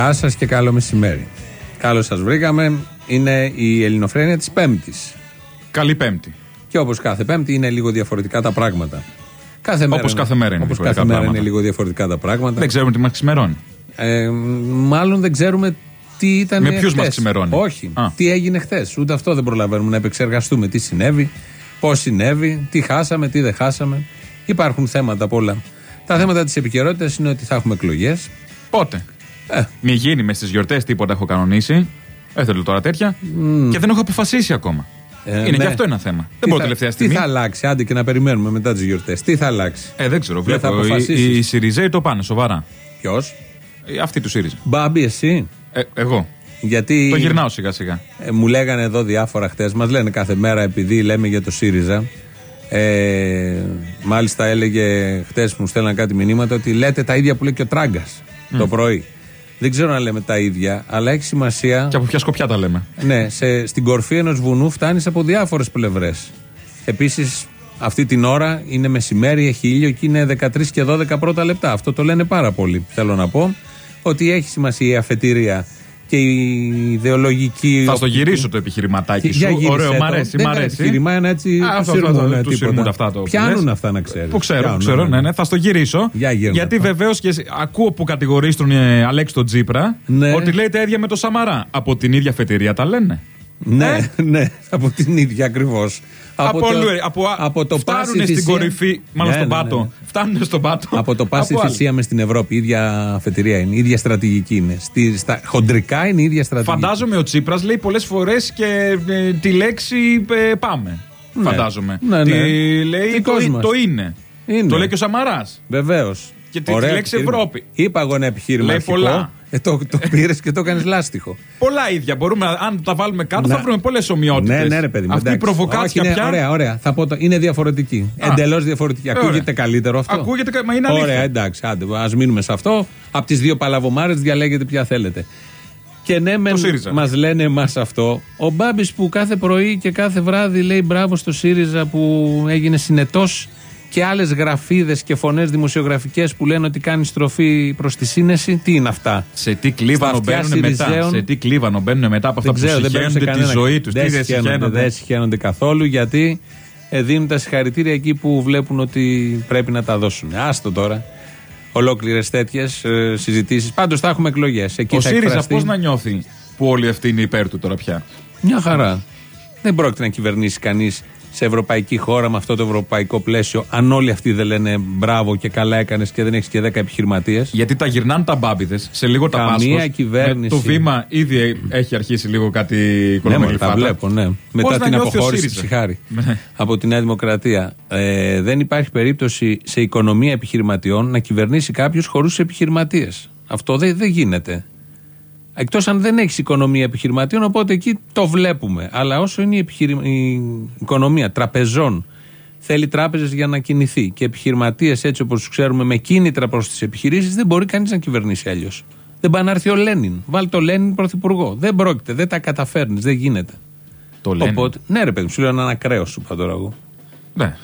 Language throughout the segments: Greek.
Γεια σας και καλό μεσημέρι. Καλώς σας βρήκαμε. Είναι η Ελληνοφρένεια της Πέμπτης. Καλή Πέμπτη. Και όπως κάθε Πέμπτη είναι λίγο διαφορετικά τα πράγματα. Κάθε μέρα Όπως κάθε μέρα είναι όπως διαφορετικά κάθε μέρα πράγματα. είναι λίγο διαφορετικά τα πράγματα. Δεν ξέρουμε τι μας ξημερώνει. Ε, μάλλον δεν ξέρουμε τι ήταν. Με ποιους χθες. μας ξημερώνει; Όχι. Α. Τι έγινε χθες. Ούτε αυτό δεν προλαβαίνουμε να επεξεργαστούμε. Τι συνέβη, πώς συνέβη, τι χάσαμε, τι δεν χάσαμε. Υπάρχουν θέματα πολλά. Τα θέματα της επικαιρότητας είναι ότι θα έχουμε εκλογές. Πότε; Ε. Μη γίνει μες στις γιορτές τίποτα έχω κανονίσει. Δεν θέλω τώρα τέτοια. Και δεν έχω αποφασίσει ακόμα. Ε, είναι ναι. και αυτό ένα θέμα. Τι δεν μπορώ θα- τελευταία Τι στιγμή. θα αλλάξει, άντε και να περιμένουμε μετά τις γιορτές. Τι θα αλλάξει; Ε, δεν ξέρω. Δεν θα Βλέπω. Οι, αποφασίσεις. οι Σιριζέοι το πάνε σοβαρά. Ποιος, Ε, Αυτοί του ΣΥΡΙΖΑ. Μπάμπη, εσύ; Ε, εγώ. Γιατί Το γυρνάω σιγά σιγά. ε, μου λέγανε εδώ διάφορα χτες, μας λένε κάθε μέρα επειδή λέμε για το ΣΥΡΙΖΑ. Ε, μάλιστα έλεγε χτες που μου στέλναν κάτι μηνύματα ότι λέτε τα ίδια που λέει και ο Τράγκας το πρωί. Δεν ξέρω αν λέμε τα ίδια, αλλά έχει σημασία. Και από ποια σκοπιά τα λέμε. Ναι, σε, στην κορφή ενός βουνού φτάνεις από διάφορες πλευρές. Επίσης, αυτή την ώρα είναι μεσημέρι, έχει ήλιο και είναι 13 και 12 πρώτα λεπτά. Αυτό το λένε πάρα πολύ. Θέλω να πω ότι έχει σημασία η αφετηρία και η ιδεολογική. Θα στο γυρίσω το επιχειρηματάκι Για σου. γύρισε Ωραίο, το. μ' αρέσει. Δεν Μ' είναι αρέσει. επιχείρημα, είναι έτσι. Α, του αυτό, σειρμούν, αυτό, ε, του τίποτα. σειρμούν αυτά το που Πιάνουν λες. αυτά να ξέρεις. Που ξέρω, που ξέρω, ναι, ναι, θα στο γυρίσω. Για γύρνα γιατί το. βεβαίως και εσύ- ακούω που κατηγορείς τον ε, Αλέξη τον Τζίπρα Ναι. ότι λέει τα ίδια με τον Σαμαρά. Από την ίδια φετηρία τα λένε. Ναι, ναι, από την ίδια ακριβώς. Από, αλλού, ε, από, από το φτάνουν πάση στην θυσία- κορυφή, μάλλον Ναι, στον ναι, πάτο. ναι, ναι. Φτάνουν στον πάτο. Από το πάση από άλλη. θυσία μες στην Ευρώπη. Η ίδια αφετηρία είναι. Η ίδια στρατηγική είναι. Στη, στα, χοντρικά είναι η ίδια στρατηγική. Φαντάζομαι ο Τσίπρας λέει πολλές φορές και ε, τη λέξη ε, πάμε. Ναι. Φαντάζομαι. Ναι, Τη ναι. λέει Δικός το, μας. το είναι. Είναι. Το λέει και ο Σαμαράς. Βεβαίως. Και τη- τη λέξη Ευρώπη. Είπα εγώ ένα επιχείρημα. Λέει αρχικό. πολλά. Ε, το το πήρες και το έκανες λάστιχο. Πολλά ίδια. Μπορούμε, αν τα βάλουμε κάτω, Να- θα βρούμε πολλές ομοιότητες. Ναι, ναι, ρε παιδί μου. Αυτή η εντάξει. Όχι, προβοκάτσια είναι, πια. Ωραία, ωραία. Θα πω το, είναι διαφορετική. Α. Εντελώς διαφορετική. Ωραία. Ακούγεται καλύτερο αυτό; Ακούγεται, κα- μα είναι αλήθεια. Ωραία, εντάξει. Άντε, ας μείνουμε σε αυτό. Από τις δύο παλαβομάρες διαλέγετε ποια θέλετε. Και ναι, ΣΥΡΙΖΑ. μας λένε εμάς αυτό. Ο Μπάμπης που κάθε πρωί και κάθε βράδυ λέει μπράβο στο ΣΥΡΙΖΑ που έγινε συνετός και άλλες γραφίδες και φωνές δημοσιογραφικές που λένε ότι κάνει στροφή προς τη σύνεση. Τι είναι αυτά; Σε τι κλίβανο Στα αυτιά μπαίνουν μετά; Σιριζέων. Σε τι κλίβανο μπαίνουν μετά από αυτά Δεν που ξέρω, δεν μπαίνουν σε συγχαίρονται τη κανένα. ζωή τους; Δεν Τι δεν συγχαίρονται, δεν συγχαίρονται. συγχαίρονται καθόλου γιατί ε, δίνουν τα συγχαρητήρια εκεί που βλέπουν ότι πρέπει να τα δώσουν. Άστο τώρα. Ολόκληρες τέτοιες ε, συζητήσεις. Πάντως θα έχουμε εκλογές. Εκεί Ο θα ΣΥΡΙΖΑ εκφραστεί. πώς να νιώθει που όλοι αυτοί είναι υπέρ του τώρα πια; Μια χαρά. Δεν πρόκειται να κυβερνήσει κανείς σε ευρωπαϊκή χώρα με αυτό το ευρωπαϊκό πλαίσιο, αν όλοι αυτοί δεν λένε μπράβο και καλά έκανες και δεν έχεις και 10 επιχειρηματίες; Γιατί τα γυρνάνε τα μπάμπηδε σε λίγο τα Καμία πάσχος. κυβέρνηση. Με το βήμα ήδη έχει αρχίσει λίγο κάτι Ναι, μωρέ, οικονομικά. τα βλέπω, ναι. Μετά να την νιώθει ο αποχώρηση ΣΥΡΙΖΑ; ψυχάρη Ναι. από τη Νέα Δημοκρατία. Ε, δεν υπάρχει περίπτωση σε οικονομία επιχειρηματιών να κυβερνήσει κάποιος χωρίς επιχειρηματίες. Αυτό δεν, δεν γίνεται. Εκτός αν δεν έχεις οικονομία επιχειρηματιών, οπότε εκεί το βλέπουμε. Αλλά όσο είναι η, επιχειρη- η οικονομία τραπεζών, θέλει τράπεζες για να κινηθεί και επιχειρηματίες έτσι όπως τους ξέρουμε με κίνητρα προς τις επιχειρήσεις, δεν μπορεί κανείς να κυβερνήσει αλλιώς. Δεν πάει να έρθει ο Λένιν. Βάλει το Λένιν πρωθυπουργό. Δεν πρόκειται, δεν τα καταφέρνεις, δεν γίνεται. Το λένε. Οπότε, ναι, ρε παιδί μου, σου λέω ένα ακραίο σου είπα τώρα εγώ. Ναι.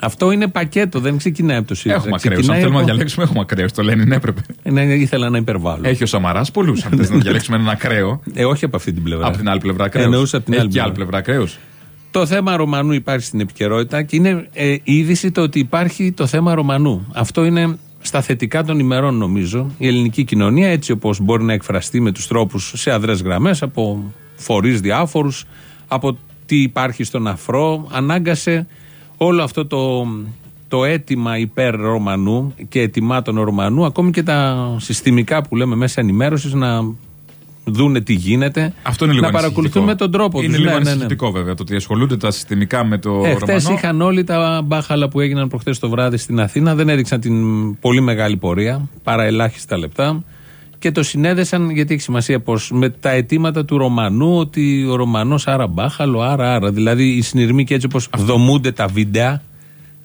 Αυτό είναι πακέτο, δεν ξεκινάει από το ΣΥΡΙΖΑ. Έχουμε ακραίους. Αν Ξεκινάει θέλουμε να από- διαλέξουμε, έχουμε ακραίους. Το λένε, ναι, έπρεπε. Ε, Ναι, ήθελα να υπερβάλλω. Έχει ο Σαμαράς πολλούς. Αν θες να διαλέξουμε έναν ακραίο. Ε, όχι από αυτή την πλευρά. Από την άλλη πλευρά ακραίους. Εννοούσα από την Έχει άλλη και άλλη πλευρά. πλευρά ακραίους. Το θέμα Ρωμανού υπάρχει στην επικαιρότητα και είναι ε, η είδηση το ότι υπάρχει το θέμα Ρωμανού. Αυτό είναι στα θετικά των ημερών, νομίζω. Η ελληνική κοινωνία, έτσι όπως μπορεί να εκφραστεί με τους τρόπους σε αδρές γραμμές, από φορείς διάφορους, από τι υπάρχει στον αφρό, ανάγκασε όλο αυτό το, το αίτημα υπέρ Ρωμανού και ετοιμάτων Ρωμανού, ακόμη και τα συστημικά που λέμε μέσα ενημέρωσης, να δούνε τι γίνεται. Αυτό είναι λίγο να παρακολουθούν με τον τρόπο Είναι τους. λίγο Ναι, ναι, ναι. ανησυχητικό βέβαια το ότι ασχολούνται τα συστημικά με το Ε, Χθες Ρωμανό. είχαν όλοι τα μπάχαλα που έγιναν προχθές το βράδυ στην Αθήνα. Δεν έδειξαν την πολύ μεγάλη πορεία, παρά ελάχιστα λεπτά. Και το συνέδεσαν, γιατί έχει σημασία πώς, με τα αιτήματα του Ρωμανού, ότι ο Ρωμανός άρα μπάχαλο, άρα άρα. Δηλαδή οι συνειρμοί και έτσι όπως δομούνται τα βίντεο.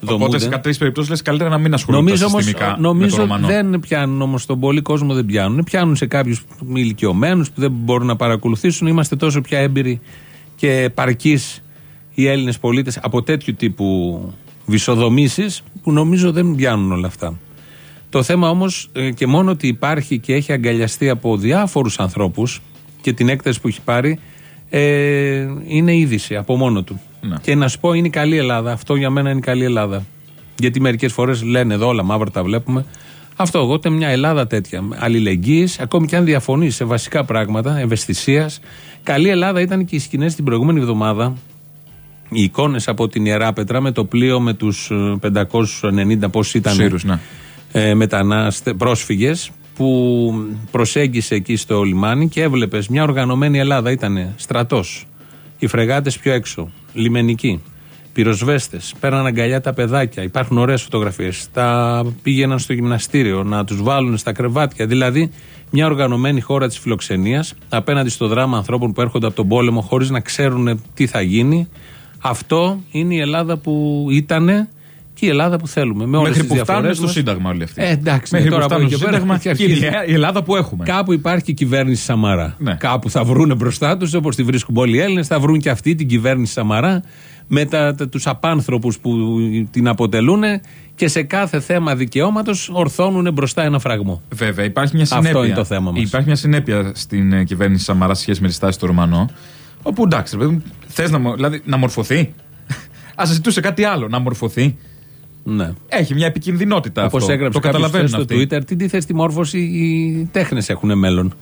Οπότε σε κάτι περιπτώσεις λες καλύτερα να μην ασχολούνται Νομίζω, όμως, συστημικά με το νομίζω Ρωμανό. δεν πιάνουν όμως τον πολύ κόσμο, δεν πιάνουν. Πιάνουν σε κάποιους ηλικιωμένους που δεν μπορούν να παρακολουθήσουν. Είμαστε τόσο πια έμπειροι και επαρκείς οι Έλληνες πολίτες από τέτοιου τύπου βυσοδομήσεις που νομίζω δεν πιάνουν όλα αυτά. Το θέμα όμως και μόνο ότι υπάρχει και έχει αγκαλιαστεί από διάφορους ανθρώπους και την έκταση που έχει πάρει ε, είναι είδηση από μόνο του. Ναι. Και να σου πω, είναι η καλή Ελλάδα. Αυτό για μένα είναι η καλή Ελλάδα. Γιατί μερικές φορές λένε εδώ όλα μαύρα τα βλέπουμε. Αυτό εγώ ούτε μια Ελλάδα τέτοια. Αλληλεγγύης, ακόμη και αν διαφωνείς σε βασικά πράγματα, ευαισθησίας. Καλή Ελλάδα ήταν και οι σκηνές την προηγούμενη εβδομάδα. Οι εικόνες από την Ιερά Πετρά με το πλοίο με τους 590 πόσοι ήταν Σύρους, ναι. Ε, μετανάστε, πρόσφυγες που προσέγγισε εκεί στο λιμάνι και έβλεπες μια οργανωμένη Ελλάδα. Ήταν στρατός, οι φρεγάτες πιο έξω, λιμενικοί, πυροσβέστες, πέραν αγκαλιά τα παιδάκια. Υπάρχουν ωραίες φωτογραφίες. Τα πήγαιναν στο γυμναστήριο να τους βάλουν στα κρεβάτια. Δηλαδή, μια οργανωμένη χώρα της φιλοξενίας απέναντι στο δράμα ανθρώπων που έρχονται από τον πόλεμο χωρίς να ξέρουν τι θα γίνει. Αυτό είναι η Ελλάδα που ήταν και η Ελλάδα που θέλουμε. Με όλες Μέχρι τις που φτάνουν διαφορές στο μας. Σύνταγμα όλοι αυτοί. Ε, εντάξει, Μέχρι τώρα που από φτάνουν εκεί στο και πέρα Σύνταγμα και και είναι αρχίζει. η Ελλάδα που έχουμε. Κάπου υπάρχει και η κυβέρνηση Σαμαρά. Ναι. Κάπου θα βρούνε μπροστά τους, όπως τη βρίσκουν όλοι οι Έλληνες, θα βρουν και αυτή την κυβέρνηση Σαμαρά με τα, τα, τους απάνθρωπους που την αποτελούν και σε κάθε θέμα δικαιώματος ορθώνουν μπροστά ένα φραγμό. Βέβαια, υπάρχει μια Αυτό συνέπεια. είναι το θέμα μας. Υπάρχει μια συνέπεια στην ε, κυβέρνηση Σαμαρά σε σχέση με τη στάση του Ρωμανό. Όπου εντάξει, θες να, μο- δηλαδή, να μορφωθεί; Α ζητούσε κάτι άλλο, να μορφωθεί. Ναι. Έχει μια επικινδυνότητα Όπως αυτό. έγραψε το κάποιος καταλαβαίνουν χθες στο αυτοί. Twitter, τι τίθε στη μόρφωση, οι τέχνες έχουν μέλλον.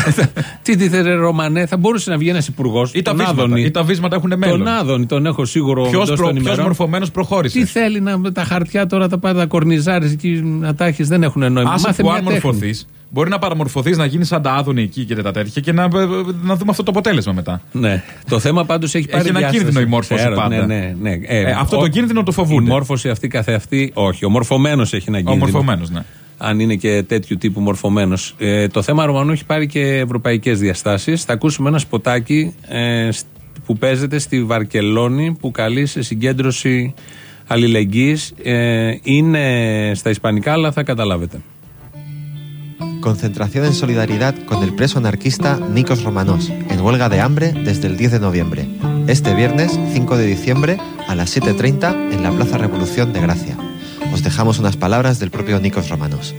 τι τίθε, ρε Ρωμανέ, θα μπορούσε να βγει ένας υπουργός. Ή τα, βίσματα, ή τα βίσματα έχουν μέλλον. Τον Άδωνη, τον έχω σίγουρο. Ποιος εντός των ημερών. μορφωμένος προχώρησες; Τι θέλει να τα χαρτιά τώρα τα πάρει τα κορνιζάρε εκεί να τα έχεις, δεν έχουν νόημα. Άσε Μάθε που μια αν τέχνη. Μορφωθεί, μπορεί να παραμορφωθείς, να γίνεις σαν τα άδωνη εκεί και τα τέτοια και να, ε, να δούμε αυτό το αποτέλεσμα μετά. Ναι. Το θέμα πάντως έχει πάρει ένα διάσταση. κίνδυνο η μόρφωση Ξέρω, πάντα. Ναι, ναι, ναι. Ε, Ε, αυτό ο- το κίνδυνο το φοβούνται. Η μόρφωση αυτή καθεαυτή, όχι. Ο μορφωμένος έχει ένα Ο κίνδυνο. μορφωμένο, ναι. Αν είναι και τέτοιου τύπου μορφωμένος. Ε, το θέμα Ρωμανού έχει πάρει και ευρωπαϊκές διαστάσεις. Θα ακούσουμε ένα σποτάκι ε, σ- που παίζεται στη Βαρκελόνη που καλεί σε συγκέντρωση αλληλεγγύης. Ε, είναι στα Ισπανικά, αλλά θα καταλάβετε. Concentración en solidaridad con el preso anarquista Nikos Romanos, en huelga de hambre desde el 10 de noviembre. Este viernes 5 de diciembre a las 7.30 en la Plaza Revolución de Gracia. Os dejamos unas palabras del propio Nikos Romanos.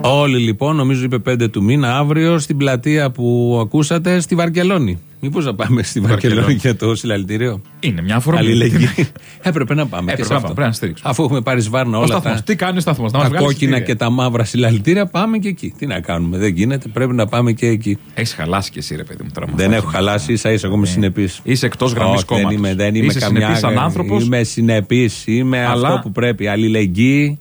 Όλοι λοιπόν, νομίζω είπε 5 του μήνα, αύριο στην πλατεία που ακούσατε στη Βαρκελόνη. Μήπως να πάμε στη Βαρκελόνη Βαρκελόνη. για το συλλαλητήριο; Είναι μια αφορμή. Αλληλεγγύη. Έπρεπε να πάμε. και Έπρεπε σε να αυτό. πάμε, πρέπει να στηρίξουμε. Αφού έχουμε πάρει σβάρνα Ο όλα σταθμός. τα, Τι κάνει ο σταθμός, να μας τα βγάλεις. κόκκινα και τα μαύρα συλλαλητήρια, πάμε και εκεί. Τι να κάνουμε, δεν γίνεται. Πρέπει να πάμε και εκεί. Έχεις χαλάσει και εσύ, ρε παιδί μου τώρα. με Δεν αυτά. έχω χαλάσει, ίσα ίσα εγώ είμαι συνεπής. Είσαι εκτός γραμμής Δεν κόμματος. είμαι, δεν είμαι Είσαι καμιά. συνεπής σαν άνθρωπος. Είμαι συνεπής. Είμαι Αλλά- αυτό που πρέπει. Αλληλεγγύη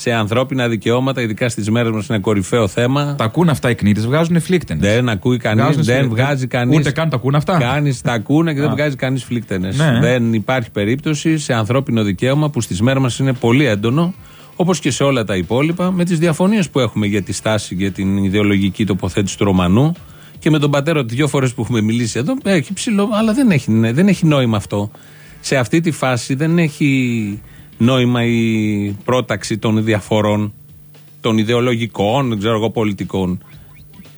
σε ανθρώπινα δικαιώματα, ειδικά στις μέρες μας είναι κορυφαίο θέμα. Τα ακούν αυτά οι κνήτε, βγάζουν φλίκτενες. Δεν ακούει κανείς, δεν βγάζει κανείς. Ούτε καν τα ακούν αυτά. Κάνει, τα ακούνε και δεν Α. βγάζει κανείς φλίκτενες. Ναι. Δεν υπάρχει περίπτωση σε ανθρώπινο δικαίωμα που στις μέρες μας είναι πολύ έντονο, όπως και σε όλα τα υπόλοιπα, με τις διαφωνίες που έχουμε για τη στάση και την ιδεολογική τοποθέτηση του Ρωμανού. Και με τον πατέρα του, δύο φορές που έχουμε μιλήσει εδώ, έχει ψηλό, αλλά δεν έχει, ναι, δεν έχει νόημα αυτό. Σε αυτή τη φάση δεν έχει νόημα η πρόταξη των διαφορών, των ιδεολογικών, δεν ξέρω εγώ, πολιτικών.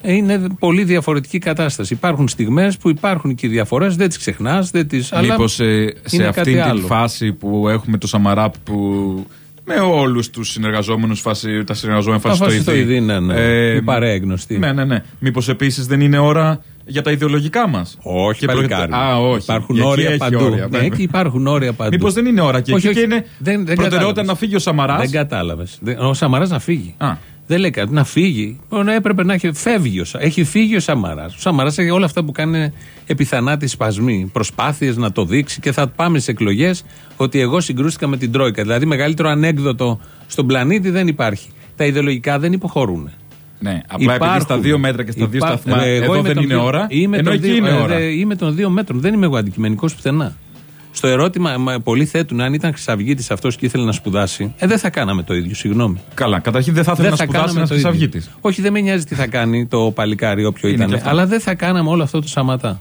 Ε, Είναι πολύ διαφορετική κατάσταση. Υπάρχουν στιγμές που υπάρχουν και οι διαφορές, δεν τις ξεχνάς, δεν τι. Μήπως σε είναι αυτή κάτι τη άλλο. φάση που έχουμε το Σαμαρά που με όλους τους συνεργαζόμενους, τα συνεργαζόμενα Τα φασιστοειδή. φασιστοειδή, ναι, ναι. Η παρέα γνωστή. Ναι, ναι, ναι. Μήπως επίσης δεν είναι ώρα για τα ιδεολογικά μας. Όχι, παλικάρι. Α, όχι. Υπάρχουν Εκεί όρια έχει παντού. όρια, ναι, βέβαια. εκεί υπάρχουν όρια παντού. Μήπως δεν είναι ώρα και Όχι, εκεί όχι. και είναι Δεν- δεν προτεραιότητα κατάλαβες. να φύγει ο Σαμαράς; Δεν κατάλαβες. Ο Σαμαράς να φύγει. Α. Δεν λέει κάτι. Να φύγει. Μόνο έπρεπε να έχει. Φεύγει ο Σα- Έχει φύγει ο Σαμαράς. Ο Σαμαράς έχει όλα αυτά που κάνει επιθανάτη σπασμοί. Προσπάθειες να το δείξει και θα πάμε στι εκλογές ότι εγώ συγκρούστηκα με την Τρόικα. Δηλαδή μεγαλύτερο ανέκδοτο στον πλανήτη δεν υπάρχει. Τα ιδεολογικά δεν υποχωρούν. Ναι, απλά επειδή στα δύο μέτρα και στα δύο Υπά- σταθμά Ε, εγώ εδώ είμαι δεν των είναι δύο- ώρα. Είμαι ενώ των εκεί δύο- είναι ε, ώρα. δε- είμαι των δύο μέτρων. Δεν είμαι εγώ αντικειμενικός πουθενά. Στο ερώτημα, μα, πολλοί θέτουν αν ήταν χρυσαυγήτης αυτός και ήθελε να σπουδάσει. Ε, δεν θα κάναμε το ίδιο, συγγνώμη. Καλά, καταρχήν δεν θα ήθελε Δεν να θα σπουδάσει κάναμε ένας το ίδιο. χρυσαυγήτης. Όχι, δεν με νοιάζει τι θα κάνει το παλικάρι, όποιο Είναι ήταν. και αυτό. Αλλά δεν θα κάναμε όλο αυτό το σαματά.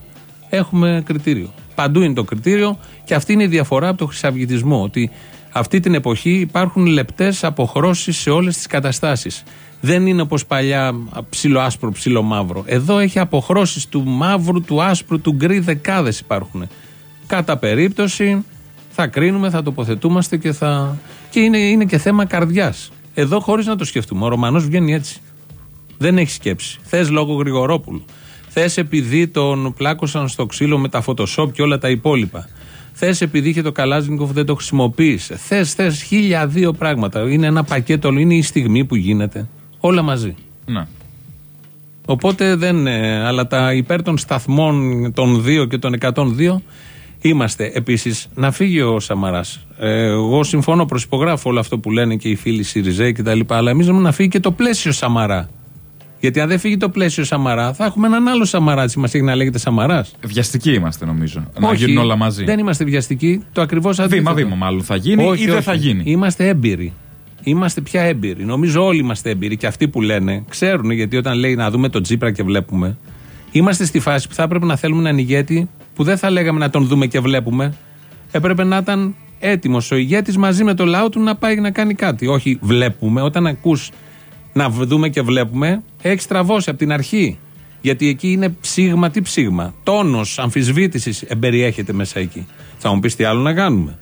Έχουμε κριτήριο. Παντού είναι το κριτήριο και αυτή είναι η διαφορά από το χρυσαυγητισμό. Ότι αυτή την εποχή υπάρχουν λεπτές αποχρώσεις σε όλες τις καταστάσεις. Δεν είναι όπως παλιά ψήλο άσπρο, ψήλο μαύρο. Εδώ έχει αποχρώσεις του μαύρου, του άσπρου, του γκρι, δεκάδες υπάρχουν. Κατά περίπτωση θα κρίνουμε, θα τοποθετούμαστε και θα Και είναι, είναι και θέμα καρδιάς. Εδώ χωρίς να το σκεφτούμε. Ο Ρωμανός βγαίνει έτσι. Δεν έχει σκέψη. Θες λόγω Γρηγορόπουλου. Θες επειδή τον πλάκωσαν στο ξύλο με τα Photoshop και όλα τα υπόλοιπα. Θες επειδή είχε το Καλάζνικοφ δεν το χρησιμοποίησε. Θες, θες χίλια δύο πράγματα. Είναι ένα πακέτο, είναι η στιγμή που γίνεται. Όλα μαζί. Ναι. Οπότε δεν. ε, Αλλά τα υπέρ των σταθμών των 2 και των 102 είμαστε. Επίσης, να φύγει ο Σαμαράς. εγώ συμφωνώ, προσυπογράφω όλο αυτό που λένε και οι φίλοι Σιριζέοι κτλ. Αλλά εμείς να φύγει και το πλαίσιο Σαμαρά. Γιατί αν δεν φύγει το πλαίσιο Σαμαρά, θα έχουμε έναν άλλο Σαμαρά. Τι μα έχει να λέγεται Σαμαράς. Βιαστικοί είμαστε νομίζω. Να γίνουν όλα μαζί. Δεν είμαστε βιαστικοί. Το ακριβώς αντίθετο. Βήμα-βήμα μάλλον θα γίνει όχι, ή δεν όχι. θα γίνει. Είμαστε έμπειροι. Είμαστε πια έμπειροι. Νομίζω όλοι είμαστε έμπειροι και αυτοί που λένε ξέρουν γιατί όταν λέει να δούμε τον Τζίπρα και βλέπουμε. Είμαστε στη φάση που θα έπρεπε να θέλουμε έναν ηγέτη που δεν θα λέγαμε να τον δούμε και βλέπουμε. Έπρεπε να ήταν έτοιμος ο ηγέτης μαζί με το λαό του να πάει να κάνει κάτι. Όχι βλέπουμε. Όταν ακούς να δούμε και βλέπουμε, έχει τραβώσει από την αρχή. Γιατί εκεί είναι ψήγμα, τι ψήγμα. Τόνος αμφισβήτησης εμπεριέχεται μέσα εκεί. Θα μου πεις τι άλλο να κάνουμε.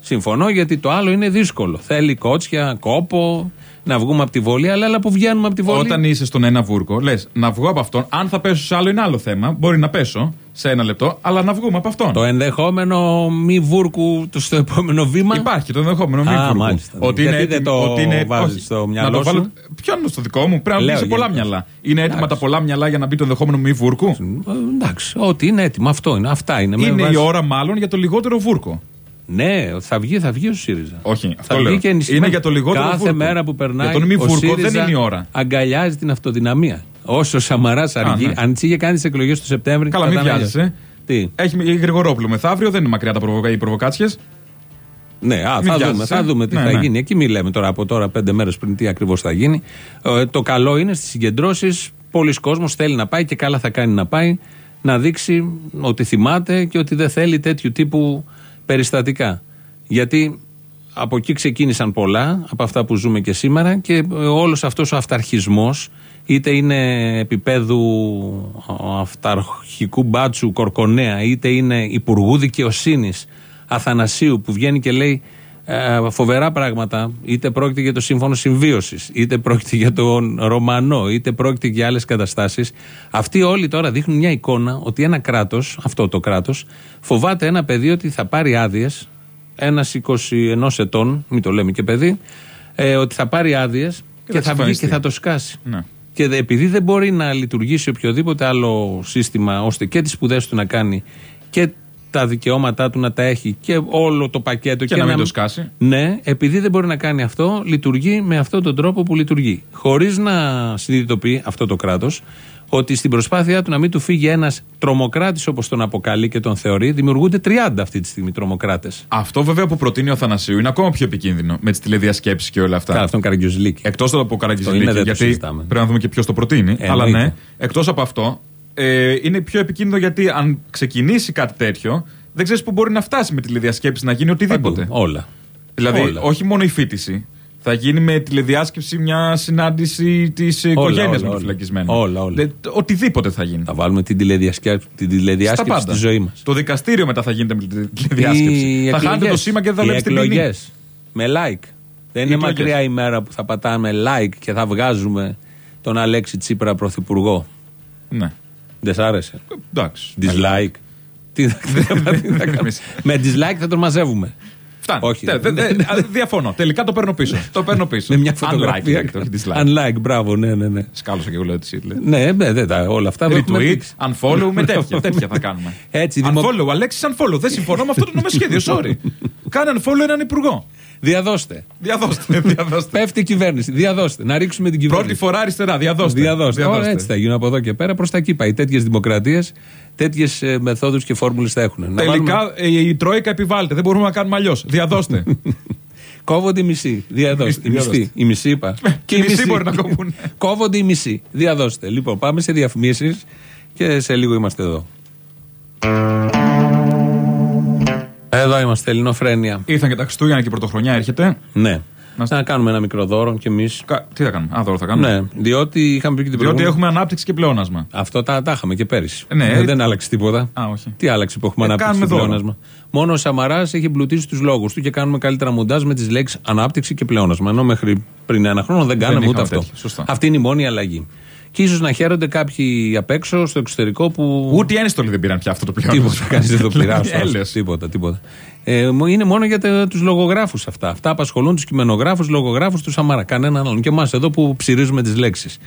Συμφωνώ γιατί το άλλο είναι δύσκολο. Θέλει κότσια, κόπο, να βγούμε από τη βολή, αλλά, αλλά που βγαίνουμε από τη βολή. Όταν είσαι στον ένα βούρκο, λες να βγω από αυτόν. Αν θα πέσω σε άλλο είναι άλλο θέμα. Μπορεί να πέσω σε ένα λεπτό, αλλά να βγούμε από αυτόν. Το ενδεχόμενο μη βούρκου του στο επόμενο βήμα. Υπάρχει το ενδεχόμενο μη Α, βούρκου. μάλιστα. Ότι Γιατί είναι δεν έτοιμο- το ότι είναι βάζεις όχι, στο να μυαλό το βάλω- σου; Ποιο είναι στο δικό μου, πρέπει να Λέω μπει σε πολλά γενικώς. μυαλά. Είναι έτοιμα Εντάξει. τα πολλά μυαλά για να μπει το ενδεχόμενο μη βούρκου; Ε, εντάξει, ό,τι είναι έτοιμο. Αυτό είναι. Αυτά είναι. Με Είναι βάση- η ώρα μάλλον για το λιγότερο βούρκο. Ναι, θα βγει, θα βγει ο ΣΥΡΙΖΑ. Όχι, θα αυτό βγει λέω. και ενισχυμένο. Είναι για το λιγότερο Κάθε βούρκο. μέρα που περνάει. Για τον μη ο βούρκο ΣΥΡΙΖΑ δεν είναι η ώρα. Αγκαλιάζει την αυτοδυναμία. Όσο ο Σαμαρά αργεί, ναι. αν τις είχε κάνει τις εκλογές του Σεπτέμβρη. Καλά, θα μην ήταν αλλιώς. βιάζεσαι. Τι; Έχει η Γρηγορόπουλο μεθαύριο, δεν είναι μακριά τα προβοκα, οι προβοκάτσιες. Ναι, α, Μην θα, δούμε, βιάζεσαι. θα δούμε τι Ναι, θα ναι. γίνει. Εκεί μιλάμε τώρα από τώρα, πέντε μέρες πριν, τι ακριβώς θα γίνει. Ε, το καλό είναι στις συγκεντρώσεις. Πολλοί κόσμος θέλει να πάει και καλά θα κάνει να πάει να δείξει ότι θυμάται και ότι δεν θέλει τέτοιου τύπου περιστατικά. Γιατί από εκεί ξεκίνησαν πολλά από αυτά που ζούμε και σήμερα και ε, όλος αυτός ο αυταρχισμός είτε είναι επίπεδου αυταρχικού μπάτσου Κορκονέα είτε είναι υπουργού δικαιοσύνης Αθανασίου που βγαίνει και λέει ε, φοβερά πράγματα είτε πρόκειται για το σύμφωνο συμβίωσης είτε πρόκειται για τον Ρωμανό είτε πρόκειται για άλλες καταστάσεις αυτοί όλοι τώρα δείχνουν μια εικόνα ότι ένα κράτος, αυτό το κράτος φοβάται ένα παιδί ότι θα πάρει άδειες ένας 21 ετών, μην το λέμε και παιδί, ε, ότι θα πάρει άδειες και, θα θα βγει εξαφανιστεί. και θα το σκάσει. Ναι. Και δε- επειδή δεν μπορεί να λειτουργήσει οποιοδήποτε άλλο σύστημα ώστε και τις σπουδές του να κάνει και τα δικαιώματά του να τα έχει και όλο το πακέτο Και να μην το σκάσει. Ναι, επειδή δεν μπορεί να κάνει αυτό, λειτουργεί με αυτόν τον τρόπο που λειτουργεί. Χωρίς να συνειδητοποιεί αυτό το κράτος ότι στην προσπάθειά του να μην του φύγει ένας τρομοκράτης όπως τον αποκαλεί και τον θεωρεί, δημιουργούνται 30 αυτή τη στιγμή τρομοκράτες. Αυτό βέβαια που προτείνει ο Θανασίου είναι ακόμα πιο επικίνδυνο με τις τηλεδιασκέψεις και όλα αυτά. Καλά, αυτόν Καραγκιουζλίκη. Εκτός από είναι, Καραγκιουζλίκη, δεν το γιατί συζητάμε. πρέπει να δούμε και ποιος το προτείνει. Ε, αλλά εννοείται. ναι, εκτός από αυτό, ε, είναι πιο επικίνδυνο γιατί αν ξεκινήσει κάτι τέτοιο, δεν ξέρεις πού μπορεί να φτάσει με τηλεδιασκέψεις να γίνει οτιδήποτε. Παντού, όλα. Δηλαδή, Όλα. όχι μόνο η φίτηση. Θα γίνει με τηλεδιάσκεψη μια συνάντηση της οικογένειας όλα, με το όλα. φυλακισμένο. Όλα, όλα. Δεν- οτιδήποτε θα γίνει. Θα βάλουμε την τηλεδιασκέψη, την Στα τηλεδιάσκεψη πάντα. στη ζωή μας. Το δικαστήριο μετά θα γίνεται με τη τηλεδιάσκεψη. Θα χάνετε το σήμα και δεν θα βλέπει την ποινή. εκλογές. Με like. Δεν είναι εκλογές. μακριά η μέρα που θα πατάμε like και θα βγάζουμε τον Αλέξη Τσίπρα πρωθυπουργό. Ναι. Δεν σ' άρεσε. Εντάξει. Dislike. Τι θα- τι θα κάνουμε. Εμείς. Με dislike θα τον μαζεύουμε. Φτάνει. Όχι. Τε- δε- δε- α, διαφωνώ. Τελικά το παίρνω πίσω. το παίρνω πίσω. Με μια Unlike φωτογραφία. λέγεται, όχι dislike. Unlike, μπράβο, ναι, ναι, ναι. Σκάλωσα και εγώ λέω τη Σίτλε. Ναι, ναι, δεν τα, όλα αυτά δεν έχουμε Retweet, δείξει. unfollow με τέτοια. τέτοια θα κάνουμε. Έτσι, δημο- Unfollow, Αλέξη, unfollow. Δεν συμφωνώ με αυτό το νομοσχέδιο. Sorry. Κάνε unfollow έναν υπουργό. Διαδώστε. Διαδώστε. διαδώστε. Πέφτει η κυβέρνηση. Διαδώστε. Να ρίξουμε την κυβέρνηση. Πρώτη φορά αριστερά. Διαδώστε. Διαδώστε. Ωραία, έτσι θα γίνουν από εδώ και πέρα. Προς τα εκεί πάει. Τέτοιες δημοκρατίες, τέτοιες μεθόδους και φόρμουλες θα έχουν. Να Τελικά βάλουμε- ε, η Τρόικα επιβάλλεται. Δεν μπορούμε να κάνουμε αλλιώς. Διαδώστε. Κόβονται οι μισοί. Διαδώστε. Οι Διαδώστε. μισοί. Οι μισοί είπα. οι μισοί μπορεί να κόβουν. Κόβονται οι μισοί. Διαδώστε. Λοιπόν, πάμε σε διαφημίσεις και σε λίγο είμαστε εδώ. Εδώ είμαστε, Ελληνοφρένεια. Ήρθαν και τα Χριστούγεννα και η Πρωτοχρονιά έρχεται. Ναι. Να- Να κάνουμε ένα μικρό δώρο κι εμείς. Κα- Τι θα κάνουμε. Α, δώρο θα κάνουμε. Ναι, διότι είχαμε πει και την Διότι προηγούμενη. έχουμε ανάπτυξη και πλεόνασμα. Αυτό τα, τα είχαμε και πέρυσι. Ε, ναι, Ε, ε, δεν άλλαξε τίποτα. Α, όχι. Τι άλλαξε που έχουμε Ε, ανάπτυξη κάνουμε και δώρο. πλεόνασμα. Μόνο ο Σαμαράς έχει εμπλουτίσει τους λόγους του και κάνουμε καλύτερα μοντάζ με τις λέξεις ανάπτυξη και πλεόνασμα. Ενώ μέχρι πριν ένα χρόνο δεν κάναμε ούτε είχαμε αυτό. τέτοιο, σωστά. Αυτή είναι η μόνη αλλαγή. Και ίσως να χαίρονται κάποιοι απ' έξω στο εξωτερικό που. Ούτε οι ένστολοι δεν πήραν πια αυτό το πλεόνασμα. Τίποτα, κανείς δεν το πειράζει. Έλεος. τίποτα, τίποτα. Ε, μο- είναι μόνο για τους λογογράφους αυτά. Αυτά απασχολούν τους κειμενογράφους, λογογράφους του Σαμαρά. Κανέναν άλλον. Και εμάς εδώ που ψυρίζουμε τις λέξεις.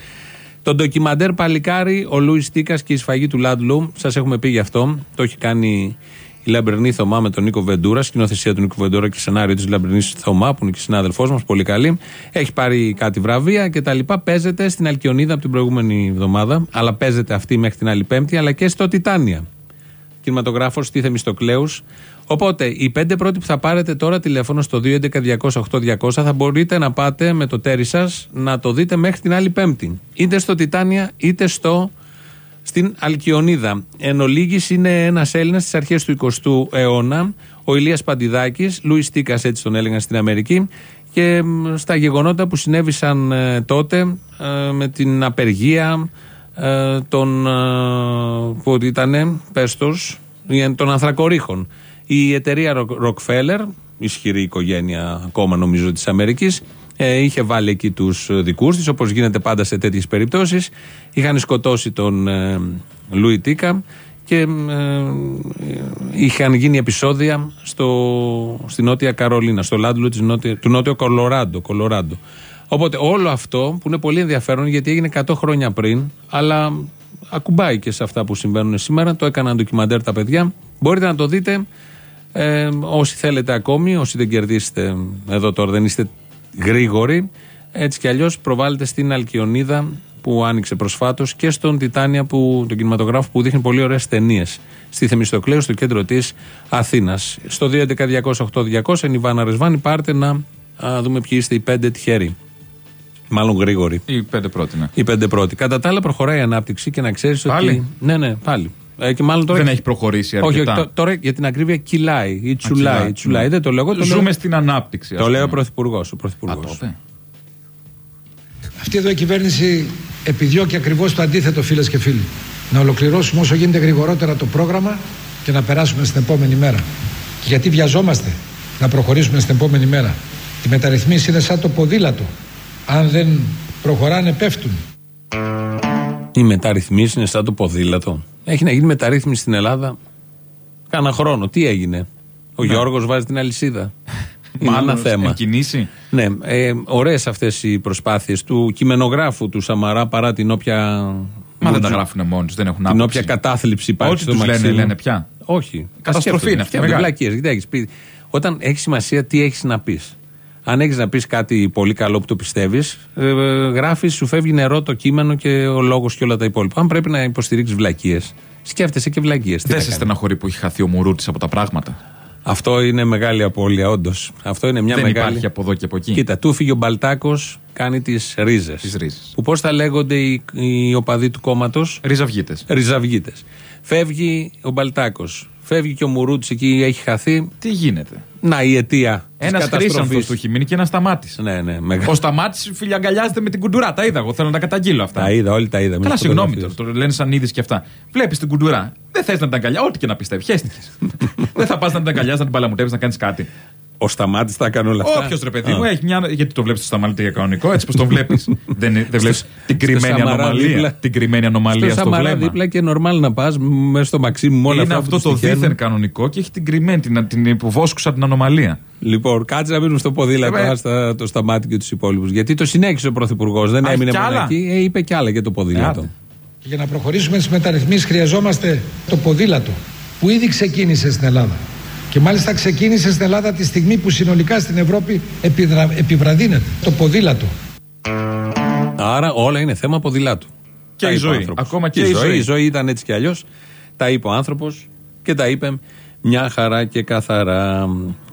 Το ντοκιμαντέρ Παλικάρι, ο Λούι Τίκας και η σφαγή του Λάντλου. Σας έχουμε πει γι' αυτό. Το έχει κάνει η Λαμπρινή Θωμά με τον Νίκο Βεντούρα, σκηνοθεσία του Νίκο Βεντούρα και σενάριο της Λαμπρινής Θωμά, που είναι και συνάδελφός μας, πολύ καλή. Έχει πάρει κάτι βραβεία και τα λοιπά. Παίζεται στην Αλκιονίδα από την προηγούμενη εβδομάδα, αλλά παίζεται αυτή μέχρι την άλλη Πέμπτη, αλλά και στο Τιτάνια κινηματογράφος στη Θεμιστοκλέου. Οπότε, οι πέντε πρώτοι που θα πάρετε τώρα τηλέφωνο στο 211-200-8200 θα μπορείτε να πάτε με το τέρι σας να το δείτε μέχρι την άλλη Πέμπτη. Είτε στο Τιτάνια, είτε στο, στην Αλκιονίδα. Εν ολίγης είναι ένας Έλληνας στις αρχές του 20ου αιώνα, ο Ηλίας Παντιδάκης, Λούι Τίκας, έτσι τον έλεγαν στην Αμερική. Και μ, στα γεγονότα που συνέβησαν ε, τότε ε, με την απεργία ε, των ε, που ήταν πέστος των ανθρακορίχων. Η εταιρεία Ρο- Rockefeller, ισχυρή οικογένεια ακόμα νομίζω της Αμερικής, ε, είχε βάλει εκεί τους ε, δικούς της όπως γίνεται πάντα σε τέτοιες περιπτώσεις. Είχαν σκοτώσει τον ε, Λουί Τίκα και ε, είχαν γίνει επεισόδια στο, στη Νότια Καρολίνα, στο λάντλο της νότια, του Νότιο Κολοράντο, Κολοράντο. Οπότε όλο αυτό που είναι πολύ ενδιαφέρον γιατί έγινε 100 χρόνια πριν, αλλά ακουμπάει και σε αυτά που συμβαίνουν σήμερα. Το έκαναν ντοκιμαντέρ τα παιδιά. Μπορείτε να το δείτε ε, όσοι θέλετε ακόμη, όσοι δεν κερδίσετε εδώ τώρα, δεν είστε γρήγοροι. Έτσι κι αλλιώς προβάλλεται στην Αλκιονίδα που άνοιξε προσφάτως και στον Τιτάνια, που, τον κινηματογράφο που δείχνει πολύ ωραίες ταινίες. Στη Θεμιστοκλέους, στο κέντρο της Αθήνας. Στο 211-200-8200 είναι η Βάνα Ρεσβάνη. Πάρτε να α, δούμε ποιοι είστε οι πέντε τυχεροί. Μάλλον γρήγοροι. Οι πέντε πρώτοι, ναι. Οι πέντε πρώτοι. Κατά τα άλλα, προχωράει η ανάπτυξη και να ξέρεις ότι. Πάλι; Ναι, ναι, πάλι. Ε, και μάλλον τώρα Δεν έχει προχωρήσει όχι, αρκετά. όχι, τω- τώρα για την ακρίβεια κυλάει ή τσουλάει. κυλάει, τσουλάει. ναι. Δεν το λέω εγώ, το Ζούμε λέω, στην ανάπτυξη. ας το λέει ο πούμε. Πρωθυπουργός. Ο Α, Πρωθυπουργός. τότε. Αυτή εδώ η κυβέρνηση επιδιώκει ακριβώς το αντίθετο, φίλες και φίλοι. Να ολοκληρώσουμε όσο γίνεται γρηγορότερα το πρόγραμμα και να περάσουμε στην επόμενη μέρα. Και γιατί βιαζόμαστε να προχωρήσουμε στην επόμενη μέρα. Οι μεταρρυθμίσεις είναι σαν το ποδήλατο. Αν δεν προχωράνε, πέφτουν. Οι μεταρρυθμίσεις είναι σαν το ποδήλατο. Έχει να γίνει μεταρρύθμιση στην Ελλάδα. Κάνα χρόνο. Τι έγινε; Ο Γιώργος βάζει την αλυσίδα. Είναι ένα θέμα. έχει κινήσει. Ναι, ε, ωραίες αυτές οι προσπάθειες του κειμενογράφου του Σαμαρά παρά την όποια. Μα δεν τα γράφουν μόνοι του, δεν έχουν Την άποψη. όποια κατάθλιψη υπάρχει Ό,τι στο τους λένε, Μαξίμου. λένε πια. Όχι. Καταστροφή είναι αυτή, Σκέφτονται, μεγάλη. βλακίες, γιατί έχεις πει. Όταν έχεις σημασία τι έχεις να πεις. Αν έχεις να πεις κάτι πολύ καλό που το πιστεύεις, ε, γράφεις, σου φεύγει νερό το κείμενο και ο λόγος και όλα τα υπόλοιπα. Αν πρέπει να υποστηρίξεις βλακίες, σκέφτεσαι και βλακίες. Δεν σε στεναχωρεί που έχει χαθεί ο Μουρούτης από τα πράγματα; Αυτό είναι μεγάλη απώλεια, όντως. Αυτό είναι μια δεν μεγάλη. υπάρχει από εδώ και από εκεί. Κοίτα, του φύγει ο Μπαλτάκος, κάνει τις ρίζες. Τις ρίζες. Που πώς θα λέγονται οι, οι οπαδοί του κόμματος, Ριζαυγίτες. Ριζαυγίτες. Φεύγει ο Μπαλτάκος. Φεύγει και ο Μουρούτης εκεί, έχει χαθεί. Τι γίνεται; Να η αιτία. της Ένας καταστροφής. χρήσανθο του έχει μείνει και ένα σταμάτη. Ναι, ναι, μεγάλο. Ο σταμάτης φιλιαγκαλιάζεται με την κουντουρά. Τα είδα εγώ. Θέλω να τα καταγγείλω αυτά. Τα είδα, όλοι τα είδαμε. Καλά, Τις συγγνώμη φωτογραφίες. τώρα. Το λένε σαν είδη και αυτά. Βλέπεις την κουντουρά. Δεν θες να την αγκαλιά, ό,τι και να πιστεύεις. Χαίστηκες. Δεν θα πας να την αγκαλιάζει, να την παλαμουτεύει, να κάνεις κάτι. Ο Σταμάτης τα έκανε όλα αυτά. Όποιος ρε παιδί Α. μου έχει μια. Γιατί το βλέπεις το σταμάτη για κανονικό, έτσι πως το βλέπεις. δεν δεν βλέπεις την στο κρυμμένη Σαμαρά ανομαλία. δίπλα. Την κρυμμένη ανομαλία στο στο Σαμαρά βλέμμα. δίπλα και νορμάλ να πας μέσα στο μαξί μου όλα Είναι αυτά που αυτό τους το τυχαίνουν. δίθεν κανονικό και έχει την κρυμμένη, την, την υποβόσκουσα την ανομαλία. Λοιπόν, κάτσε να μείνουμε στο ποδήλατο, Ε, άστα το σταμάτη και τους υπόλοιπους. Γιατί το συνέχισε ο Πρωθυπουργός. Δεν Α, έμεινε κι μόνο άλλα. εκεί. Ε, είπε κι άλλα για το ποδήλατο. Ε, άντε. Και για να προχωρήσουμε στις μεταρρυθμίσεις χρειαζόμαστε το ποδήλατο που ήδη ξεκίνησε στην Ελλάδα. Και μάλιστα ξεκίνησε στην Ελλάδα τη στιγμή που συνολικά στην Ευρώπη επιδρα... επιβραδύνεται το ποδήλατο. Άρα όλα είναι θέμα ποδηλάτου. Και Τα η είπε ο ζωή. άνθρωπος. Ακόμα και η ζωή. Η ζωή ήταν έτσι κι αλλιώς. Τα είπε ο άνθρωπος και τα είπε μια χαρά και καθαρά.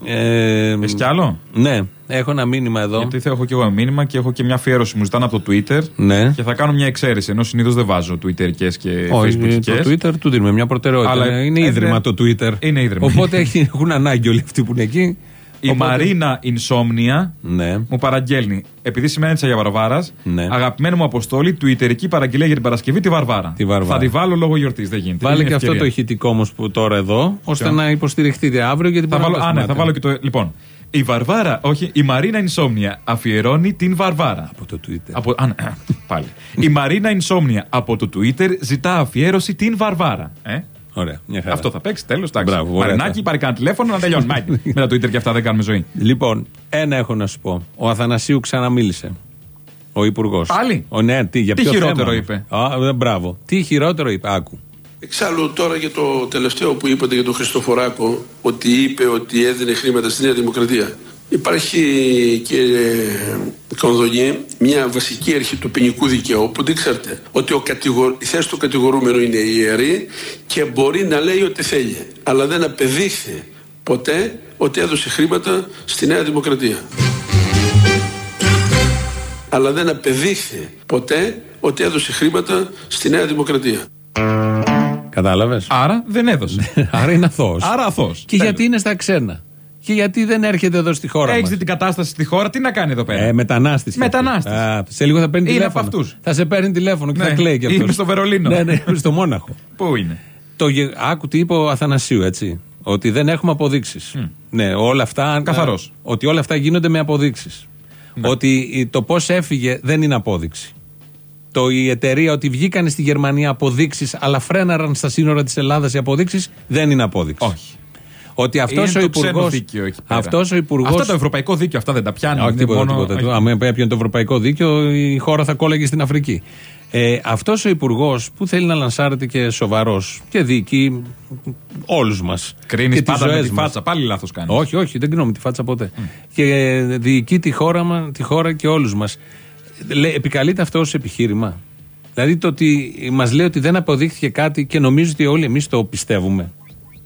Ε, Έχεις κι άλλο; Ναι, έχω ένα μήνυμα εδώ. Γιατί θα έχω και εγώ ένα μήνυμα και έχω και μια αφιέρωση μου ζητάνε από το Twitter. Ναι. Και θα κάνω μια εξαίρεση. Ενώ συνήθως δεν βάζω Twitterικέ και Όχι, Facebookικέ. το Twitter του δίνουμε μια προτεραιότητα. Αλλά είναι ε, ίδρυμα ναι. το Twitter. Είναι ίδρυμα. Οπότε έχει- έχουν ανάγκη όλοι αυτοί που είναι εκεί Η Οπότε- Μαρίνα Ινσόμνια Ναι. μου παραγγέλνει, επειδή σημαίνει τη Αγία Βαρβάρας, Ναι. αγαπημένο μου αποστόλη, του ιτερική παραγγελία για την Παρασκευή τη Βαρβάρα. Τη Βαρβάρα. Θα τη βάλω λόγω γιορτής, δεν γίνεται. Βάλε Είναι και αυτό το ευκαιρία. ηχητικό όμως που τώρα εδώ, ώστε Ποιο; να υποστηριχτείτε αύριο γιατί Θα μπορεί βάλω, να α, ναι, θα θυμάται. βάλω και το. Λοιπόν, η Βαρβάρα, όχι, η Μαρίνα Ινσόμνια αφιερώνει την Βαρβάρα. Από το Twitter. Από, α, ναι, πάλι. η Μαρίνα Ινσόμνια από το Twitter ζητά αφιέρωση την Βαρβάρα. Ε; Ωραία, μια χαρά. Αυτό θα παίξει, τέλος. Μπράβο, ωραία. Μαρινάκι, πάρει κανένα τηλέφωνο να τελειώνει. Μάιντε. Με το Twitter και αυτά δεν κάνουμε ζωή. Λοιπόν, ένα έχω να σου πω. Ο Αθανασίου ξαναμίλησε. Ο Υπουργός. Πάλι; Ο, ναι, τι, για Τι ποιο χειρότερο θέμα; είπε; Α, ε, μπράβο. Τι χειρότερο είπε, άκου. Εξάλλου τώρα για το τελευταίο που είπατε για τον Χριστοφοράκο ότι είπε ότι έδινε χρήματα στη Νέα Δημοκρατία. Υπάρχει κύριε Κονδονιέ μια βασική αρχή του ποινικού δικαίου που δεν ξέρετε ότι ο κατηγορ... η θέση του κατηγορούμενου είναι ιερή και μπορεί να λέει ό,τι θέλει αλλά δεν απεδείχθη ποτέ ότι έδωσε χρήματα στη Νέα Δημοκρατία. Αλλά δεν απεδείχθη ποτέ ότι έδωσε χρήματα στη Νέα Δημοκρατία. Κατάλαβες; Άρα δεν έδωσε. Άρα είναι αθώος. Άρα αθώος. Και γιατί είναι στα ξένα; Και γιατί δεν έρχεται εδώ στη χώρα Έχεις μας. δει την κατάσταση στη χώρα, τι να κάνει εδώ πέρα; Ε, μετανάστης. Μετανάστης. Σε λίγο θα παίρνει Είναι τηλέφωνο. από αυτούς. Θα σε παίρνει τηλέφωνο και Ναι, θα κλαίει κι αυτός. είμαι στο Βερολίνο. Ναι, ναι, στο Μόναχο. Πού είναι; Το, γε- άκου τι είπε ο Αθανασίου, έτσι. Ότι δεν έχουμε αποδείξεις. Ναι, όλα αυτά. Καθαρός. Ναι. Ότι όλα αυτά γίνονται με αποδείξεις. Ότι η- το πώς έφυγε δεν είναι απόδειξη. Το η εταιρεία ότι βγήκαν στη Γερμανία αποδείξεις, αλλά φρέναραν στα σύνορα της Ελλάδας οι αποδείξεις, δεν είναι απόδειξη. Όχι. Ότι αυτός είναι ο το ξένο υπουργό. δίκαιο εκεί πέρα. Αυτός ο υπουργό. Αυτό το ευρωπαϊκό δίκαιο, αυτά δεν τα πιάνει. Όχι είναι τίποτα, μόνο- τίποτα. όχι. Άμα έπιανε το ευρωπαϊκό δίκαιο, η χώρα θα κόλλαγε στην Αφρική. Ε, Αυτός ο υπουργός που θέλει να λανσάρεται και σοβαρός και διοικεί όλους μας. Κρίνεις πάντα με τη φάτσα. Πάλι λάθος κάνεις. Όχι, όχι, δεν κρίνω με τη φάτσα ποτέ. Και ε, διοικεί τη χώρα, μα- τη χώρα και όλους μας. Επικαλείται αυτό ως επιχείρημα. Δηλαδή το ότι μας λέει ότι δεν αποδείχθηκε κάτι και νομίζω ότι όλοι εμείς το πιστεύουμε.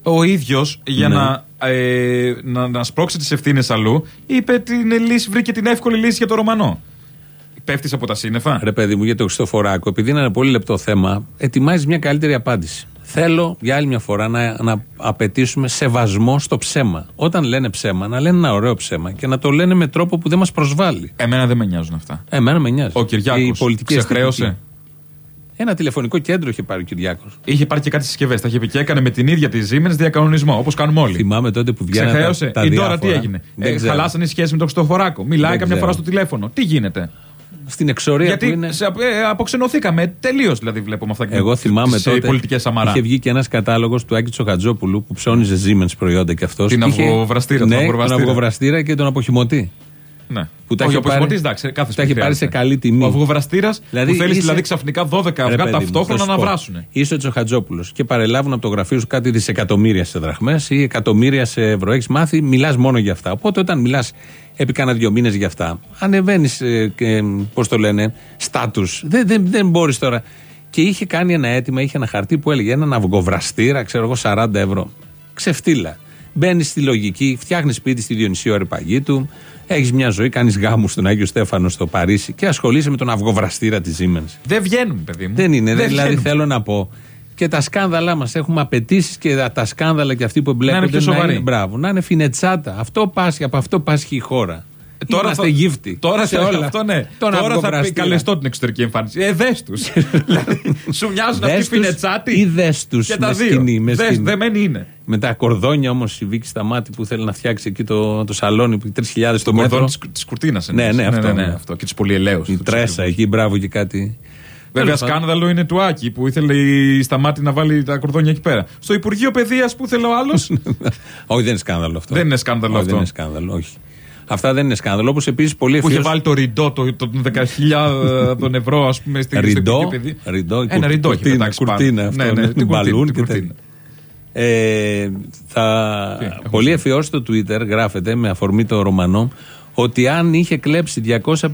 Ο ίδιος για Ναι. να, ε, να, να σπρώξει τις ευθύνες αλλού, είπε την λύση, βρήκε την εύκολη λύση για το Ρωμανό. Πέφτεις από τα σύννεφα; Ρε παιδί μου, για το Χριστοφοράκο, επειδή είναι ένα πολύ λεπτό θέμα, ετοιμάζεις μια καλύτερη απάντηση. Θέλω για άλλη μια φορά να, να απαιτήσουμε σεβασμό στο ψέμα. Όταν λένε ψέμα, να λένε ένα ωραίο ψέμα και να το λένε με τρόπο που δεν μας προσβάλλει. Εμένα δεν με νοιάζουν αυτά. Εμένα με νοιάζει. Ο Κυριάκος Η πολιτική ξεχρέωσε; αισθητική. Ένα τηλεφωνικό κέντρο είχε πάρει ο Κυριάκος. Είχε πάρει και κάτι συσκευές. Τα είχε πει και έκανε με την ίδια τη Siemens διακανονισμό, όπως κάνουμε όλοι. Θυμάμαι τότε που βγαίνανε. Ξεχρέωσε. Τα, τα Ή τώρα τι διάφορα. έγινε. Δεν Ε, ξέρω. χαλάσανε οι σχέσεις με τον Χριστοφοράκο. Μιλάει Δεν καμιά ξέρω. φορά στο τηλέφωνο. Τι γίνεται; Στην εξορία Γιατί που είναι. σε, ε, αποξενωθήκαμε τελείως δηλαδή βλέπουμε αυτά Εγώ θυμάμαι τις, ε, τότε. πολιτικές Σαμαρά. Είχε βγει και ένας κατάλογος του Άκη Τσοχατζόπουλου που ψώνιζε Siemens προϊόντα και αυτός. Την αυγοβραστήρα, τον Ναι, τον αυγοβραστήρα. αυγοβραστήρα και τον αποχημωτή. Ναι. Που τα Όχι, είχε ο πάρει- αποθυμωτής, εντάξει, κάθε τα είχε σπίτι πάρει σε χρειάζεται. καλή τιμή. Ο αυγοβραστήρας Δηλαδή, που θέλεις είσαι- δηλαδή ξαφνικά 12 Ρε αυγά παιδί μου, ταυτόχρονα θα σου να πω. βράσουν. Είσαι ο Τσοχατζόπουλο και παρελάβουν από το γραφείο σου κάτι δισεκατομμύρια σε δραχμές ή εκατομμύρια σε ευρώ. Έχεις μάθει, μιλάς μόνο για αυτά. Οπότε όταν μιλάς επί κάνα δύο μήνες για αυτά, ανεβαίνεις, ε, πώς το λένε, στάτους. Δεν, δεν, δεν μπορείς τώρα. Και είχε κάνει ένα αίτημα, είχε ένα χαρτί που έλεγε έναν αυγοβραστήρα, ξέρω εγώ, 40 ευρώ. Ξεφτύλα. Μπαίνεις στη λογική, φτιάχνεις σπίτι στη Διονυσίου Αρεπαγίτου, έχεις μια ζωή, κάνεις γάμους στον Άγιο Στέφανο στο Παρίσι και ασχολείσαι με τον αυγοβραστήρα της Siemens. Δεν βγαίνουν, παιδί μου. Δεν είναι. δηλαδή βγαίνουν. θέλω να πω. Και τα σκάνδαλά μας. Έχουμε απαιτήσεις και τα- τα σκάνδαλα και αυτοί που εμπλέκονται πιο σοβαροί. είναι, μπράβο, να είναι φινετσάτα. Αυτό πάσχει, από αυτό πάσχει η χώρα. Τώρα Είμαστε θα, γύφτη. Τώρα σε θα, όλα. αυτό ναι. Τον τώρα θα πει αυγοβραστήρα. καλεστώ την εξωτερική εμφάνιση. Ε, δες τους. δηλαδή, σου μοιάζουν αυτοί οι Δες τους φινετσάτοι. ή δες τους Και τα με δύο. σκηνή, με Δες, σκηνή. δεμένοι είναι. Με τα κορδόνια όμως η Βίκη Σταμάτη που θέλει να φτιάξει εκεί το, το σαλόνι που 3.000 το Το μέτρο. κορδόνι της κουρτίνας. Ναι, ναι, αυτό, ναι. αυτό. Και του πολυελαίου. Η τρέσα εκεί, μπράβο και κάτι. Βέβαια, Τέλος πάντων. σκάνδαλο είναι του Άκη που ήθελε η Σταμάτη να βάλει τα κορδόνια εκεί πέρα. Στο Υπουργείο Παιδείας που ήθελε ο άλλος; όχι, δεν είναι σκάνδαλο αυτό. Δεν είναι σκάνδαλο όχι, αυτό. Δεν είναι σκάνδαλο, όχι. Αυτά δεν είναι σκάνδαλο. Όπως επίσης πολύ που είχε ευφυώς- βάλει το ριντό το- των 10.000 ευρώ, ας πούμε, στη Ριντό, στο Υπουργείο Παιδεία. ριντό, Ένα κουρ- ριντό είχε κουρτίνα, πετάξει πάνω. κουρτίνα αυτό, Ναι, ναι, ναι, την μπαλούν κουρτίνα, την και κουρτίνα. Ε, θα... Τι, έχω πολύ δει. εφιό στο Twitter γράφεται με αφορμή το Ρωμανό ότι αν είχε κλέψει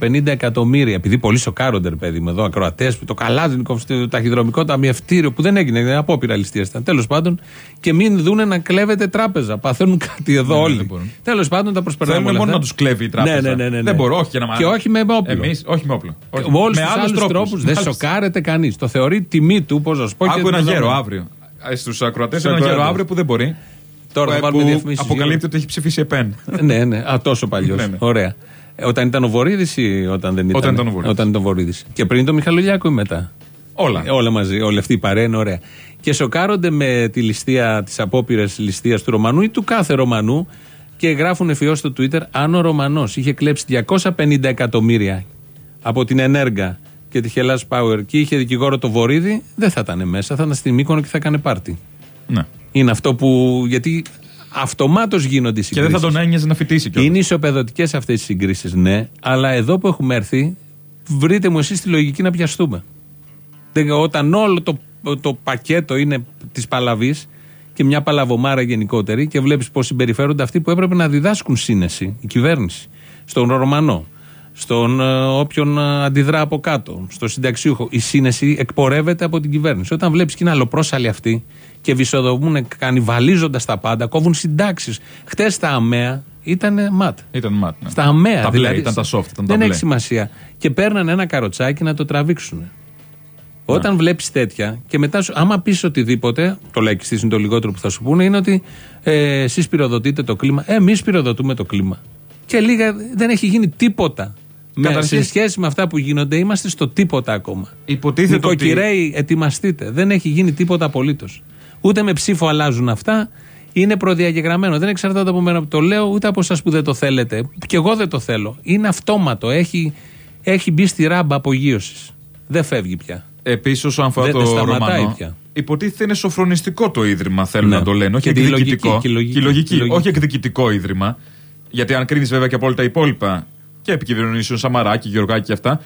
250 εκατομμύρια, επειδή πολύ σοκάρονται, ρε παιδί μου, εδώ ακροατές, το Καλάζνικοφ, το ταχυδρομικό ταμιευτήριο που δεν έγινε, είναι απόπειρα ληστείας ήταν. Τέλος πάντων, και μην δούνε να κλέβεται τράπεζα. Παθαίνουν κάτι εδώ Ναι, όλοι. δεν μπορούν. Τέλος πάντων, τα προσπερνάμε. Θέλουν όλα μόνο αυτά. να τους κλέβει η τράπεζα. Ναι, ναι, ναι, ναι, ναι. Δεν μπορώ, όχι και να Και όχι με όπλο. Εμείς, όχι με όπλο. Όχι. Με όλους με τους άλλους άλλους τρόπους δεν Με άλλους- σοκάρεται κανείς. Το θεωρεί τιμή του, πώ να σου πω. και Άκου ένα το- γέρο αύριο. Στους ακροατές, Στους ένα γέρο ακροατές. αύριο που δεν μπορεί. Τώρα θα Που- βάλουμε που διαφημίσεις. Αποκαλύπτει ότι έχει ψηφίσει ΕΠΕΝ. ναι, ναι. Α, τόσο παλιός. Ναι, ναι. Ωραία. Ε, όταν ήταν ο Βορύδης ή όταν δεν ήταν. Όταν ήταν; ο Βορύδης. Όταν ήταν ο Βορύδης. Και πριν το Μιχαλολιάκο ή μετά; Όλα. Ε, όλα μαζί. Όλη αυτή η παρέα είναι ωραία. Και σοκάρονται με τη ληστεία, τις απόπειρες ληστείας του Ρωμανού ή του κάθε Ρωμανού και γράφουν εφιώς στο Twitter αν ο Ρωμανός είχε κλέψει 250 εκατομμύρια από την Ενέργα και τη Hellas Power και είχε δικηγόρο το Βορύδη, δεν θα ήταν μέσα. Θα ήταν στην Μύκονο και θα έκανε πάρτι. Ναι. Είναι αυτό που. Γιατί αυτομάτως γίνονται οι Και δεν συγκρίσεις. θα τον ένοιαζε να φοιτήσει κιόλας. Είναι ισοπεδωτικές αυτές οι συγκρίσεις, ναι, αλλά εδώ που έχουμε έρθει, βρείτε μου εσείς τη λογική να πιαστούμε. Δεν- Όταν όλο το, το πακέτο είναι της παλαβής και μια παλαβομάρα γενικότερη και βλέπεις πώς συμπεριφέρονται αυτοί που έπρεπε να διδάσκουν σύνεση, η κυβέρνηση, στον Ρωμανό, στον ε, όποιον ε, αντιδρά από κάτω, στο συνταξιούχο. Η σύνεση εκπορεύεται από την κυβέρνηση. Όταν βλέπεις και είναι αλλοπρόσαλοι αυτοί και βυσοδομούν κανιβαλίζοντας τα πάντα, κόβουν συντάξεις. Χτες τα ΑΜΕΑ ήταν ματ. Ήταν μάτ. ναι. Στα αμαία Τα μπλε, δηλαδή. ήταν τα soft. Ήταν δεν τα έχει μπλε. σημασία. Και παίρνανε ένα καροτσάκι να το τραβήξουν. Όταν Ναι. βλέπεις τέτοια και μετά, σου, άμα πεις οτιδήποτε, το λαϊκιστή είναι το λιγότερο που θα σου πούνε, είναι ότι ε, εσείς πυροδοτείτε το κλίμα. Ε, Εμείς πυροδοτούμε το κλίμα. Και λίγα δεν έχει γίνει τίποτα. Με, Καταρχήν- σε σχέση με αυτά που γίνονται, είμαστε στο τίποτα ακόμα. Υποτίθεται ότι. Νοικοκυρέοι, ετοιμαστείτε. Δεν έχει γίνει τίποτα απολύτως. Ούτε με ψήφο αλλάζουν αυτά. Είναι προδιαγεγραμμένο. Δεν εξαρτάται από μένα που το λέω, ούτε από εσάς που δεν το θέλετε. Και εγώ δεν το θέλω. Είναι αυτόματο. Έχει, έχει μπει στη ράμπα απογείωσης. Δεν φεύγει πια. Επίσης, όσον αφορά Δεν- το δεν σταματάει Ρωμανό, πια. υποτίθεται είναι σοφρονιστικό το ίδρυμα, θέλουν Ναι. να το λένε. Όχι Και τη λογική, εκδικητικό. και η λογική, Και η λογική, και η λογική. όχι εκδικητικό ίδρυμα. Γιατί αν κρίνεις βέβαια και από όλα τα υπόλοιπα και επικοινωνήσεων Σαμαράκη, Γεωργάκη και αυτά,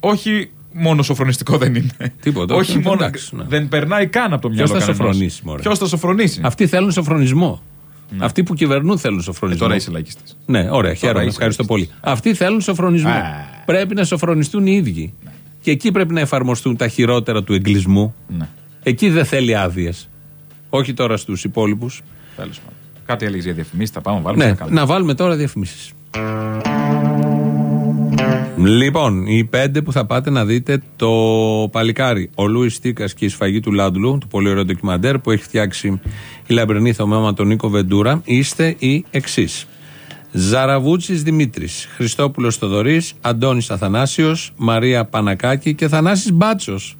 όχι μόνο σοφρονιστικό δεν είναι. Τίποτα, Όχι όχι, μόνο. εντάξει, ναι. Δεν περνάει καν από το Ποιος μυαλό θα κανενός. σοφρονήσει, μωρέ; Ποιος θα σοφρονήσει. Αυτοί θέλουν σοφρονισμό. Αυτοί που κυβερνούν θέλουν σοφρονισμό. Ναι. Ε, Τώρα είσαι λαϊκιστής. Ναι, ωραία, χαίρομαι. είσαι Ευχαριστώ πολύ. λαϊκιστής. Αυτοί θέλουν σοφρονισμό. Α. Πρέπει να σοφρονιστούν οι ίδιοι. Και εκεί πρέπει να εφαρμοστούν τα χειρότερα του εγκλισμού. Ναι. Εκεί δεν θέλει άδειες. Όχι τώρα στους υπόλοιπους. Τέλος πάντων. Κάτι έλεγες για διαφημίσεις, θα πάμε, βάλουμε Ναι, να κάνουμε. να βάλουμε τώρα διαφημίσεις. Λοιπόν, οι πέντε που θα πάτε να δείτε το παλικάρι. Ο Λούι Τίκα και η σφαγή του Λάντλου, το πολύ ωραίο ντοκιμαντέρ που έχει φτιάξει η λαμπρινή θωμάμα τον Νίκο Βεντούρα, είστε οι εξής. Ζαραβούτσης Δημήτρης, Χριστόπουλος Θοδωρής, Αντώνης Αθανάσιος, Μαρία Πανακάκη και Θανάσης Μπάτσος.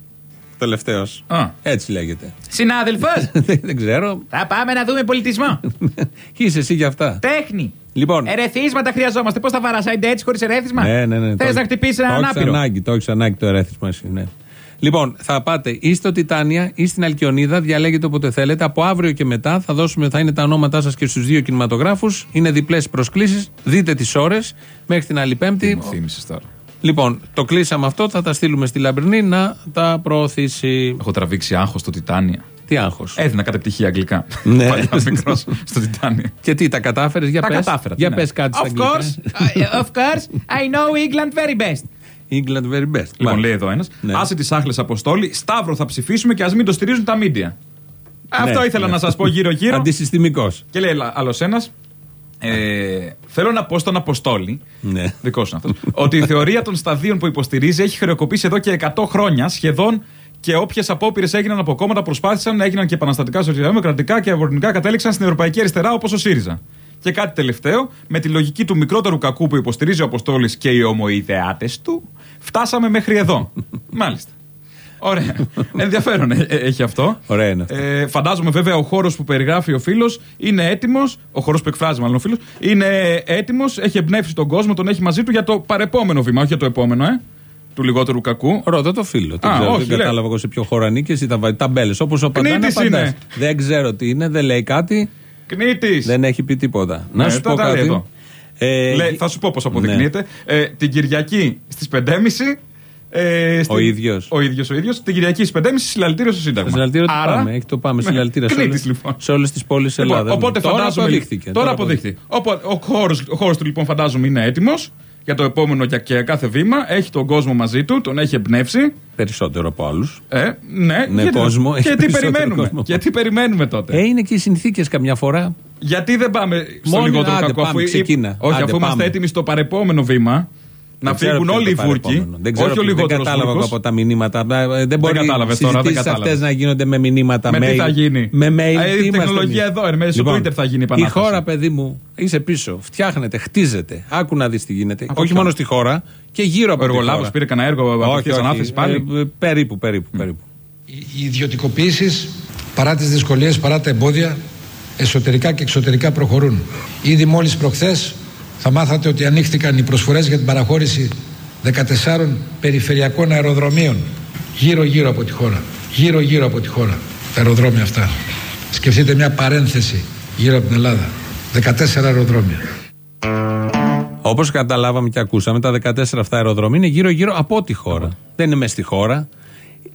Τελευταίος. Α. Έτσι λέγεται. Συνάδελφος, δεν, δεν ξέρω. θα πάμε να δούμε πολιτισμό. Είσαι εσύ για αυτά. Τέχνη. Λοιπόν, Ερεθίσματα χρειαζόμαστε. Πώς θα βαρασάτε έτσι χωρίς ερέθισμα. Ναι, ναι, ναι. Θες Το- να χτυπήσεις το έναν έχεις άπειρο; ανάγκη, το έχεις ανάγκη το ερέθισμα εσύ, ναι. Λοιπόν, θα πάτε ή στο Τιτάνια ή στην Αλκιονίδα, διαλέγετε όποτε θέλετε. Από αύριο και μετά θα, δώσουμε, θα είναι τα ονόματά σας και στους δύο κινηματογράφους. Είναι διπλές προσκλήσεις. Δείτε τις ώρες μέχρι την άλλη Πέμπτη. Μου θύμισες τώρα. Λοιπόν, το κλείσαμε αυτό. Θα τα στείλουμε στη Λαμπρινή να τα προωθήσει. Έχω τραβήξει άγχος στο Τιτάνια. Τι άγχος; Έδινα κατεπτυχία αγγλικά. Ναι. Παλιά μικρός στο Τιτάνια. Και τι, τα κατάφερες, για Τα πες. κατάφερα, τι Για να. πες κάτι στα Of αγγλικά. course, uh, of course, I know England very best. England very best. Λοιπόν, Μάλιστα. λέει εδώ ένας. Ναι. Άσε τις άχλες αποστόλη. Σταύρο θα ψηφίσουμε και ας μην το στηρίζουν τα μίντια. Αυτό Ναι, ήθελα ναι. να σας πω γύρω-γύρω. Αντισυστημικός. και λέει άλλος ένας. Ε, θέλω να πω στον Αποστόλη, Ναι. δικό σου αυτό, ότι η θεωρία των σταδίων που υποστηρίζει έχει χρεοκοπήσει εδώ και 100 χρόνια σχεδόν και όποιες απόπειρες έγιναν από κόμματα προσπάθησαν, έγιναν και επαναστατικά σοσιαλδημοκρατικά και αγροτικά κατέληξαν στην Ευρωπαϊκή Αριστερά όπως ο ΣΥΡΙΖΑ. Και κάτι τελευταίο, με τη λογική του μικρότερου κακού που υποστηρίζει ο Αποστόλης και οι ομοειδεάτες του, φτάσαμε μέχρι εδώ. Μάλιστα. Ωραία. Ενδιαφέρον ε, ε, έχει αυτό. Ωραία είναι αυτό. Ε, φαντάζομαι βέβαια ο χώρος που περιγράφει ο φίλος είναι έτοιμος. Ο χώρος που εκφράζει μάλλον ο φίλος είναι έτοιμος, έχει εμπνεύσει τον κόσμο, τον έχει μαζί του για το παρεπόμενο βήμα, όχι για το επόμενο, ε. Του λιγότερου κακού. Ρώτα το φίλο. Δεν, Α, ξέρω, όχι, δεν λέω. κατάλαβα εγώ σε ποιο χώρο ανήκεις. Εσύ θα βάλει ταμπέλες. Όπως ο Παντάνας Κνήτης απαντάς. είναι. Δεν ξέρω τι είναι, δεν λέει κάτι, Κνήτης. δεν έχει πει τίποτα. Ναι, να σου πω τα λέει κάτι. εδώ. Ε, Λέει, θα σου πω πώς αποδεικνύεται. Ε, την Κυριακή στις 5.30. Ε, στην- Ο ίδιος. Ο ίδιος ο ίδιος. Την Κυριακή στις 5.30 συλλαλητήριο στο Σύνταγμα. Συλλαλητήριο του Άρα- πάμε. Έχει το πάμε. Ναι, Συλλαλητήρια σε Κνήτης, όλες- λοιπόν. σε όλες τις πόλεις Λοιπόν, Ελλάδας. οπότε τώρα φαντάζομαι. αποδείχθηκε. Τώρα αποδείχθηκε. Οπότε, ο χώρο ο χώρος του λοιπόν φαντάζομαι είναι έτοιμος για το επόμενο και, και κάθε βήμα. Έχει τον κόσμο μαζί του, τον έχει εμπνεύσει. Περισσότερο από άλλους. Ε, ναι, Ναι, γιατί- κόσμο, έχει Και τι περισσότερο περιμένουμε. κόσμο. Και τι περιμένουμε τότε. Ε, είναι και οι συνθήκες καμιά φορά. Γιατί δεν πάμε στο Μόνο- λιγότερο άντε, κακό πάμε, αφού, ξεκίνα. όχι, Άντε, αφού είμαστε πάμε. έτοιμοι στο παρεπόμενο βήμα. Να Δεν ξέρω φύγουν ποιο όλοι είναι οι το Βούρκοι. παρεπόμενο. Δεν, ξέρω, όχι ο δεν λιγότερος κατάλαβα εγώ από τα μηνύματα. Ε, Δεν μπορεί κατάλαβες τώρα, δεν συζητήσεις κατάλαβες. αυτές να γίνονται με μηνύματα Με mail. τι θα γίνει; Με mail. Ε, η τι είμαστε τεχνολογία εμείς. εδώ, ε, μέσα στο Twitter θα γίνει η Η επανάσταση. χώρα, παιδί μου, είσαι πίσω. Φτιάχνεται, χτίζεται. Άκου να δεις τι γίνεται. Από όχι ποιον; μόνο στη χώρα και γύρω από Ο τη χώρα. εργολάβος πήρε κανένα έργο Όχι, απευθεία όχι. ανάθεση πάλι; Ε, ε, περίπου, περίπου. περίπου. Οι ιδιωτικοποιήσει, παρά τις δυσκολίες, παρά τα εμπόδια, εσωτερικά και εξωτερικά προχωρούν. Ήδη μόλις προχθές θα μάθατε ότι ανοίχθηκαν οι προσφορές για την παραχώρηση 14 περιφερειακών αεροδρομίων γύρω-γύρω από τη χώρα. Γύρω-γύρω από τη χώρα. Τα αεροδρόμια αυτά. Σκεφτείτε μια παρένθεση γύρω από την Ελλάδα. 14 αεροδρόμια. Όπως καταλάβαμε και ακούσαμε, τα 14 αυτά αεροδρόμια είναι γύρω-γύρω από τη χώρα. Δεν είναι μέσα στη χώρα.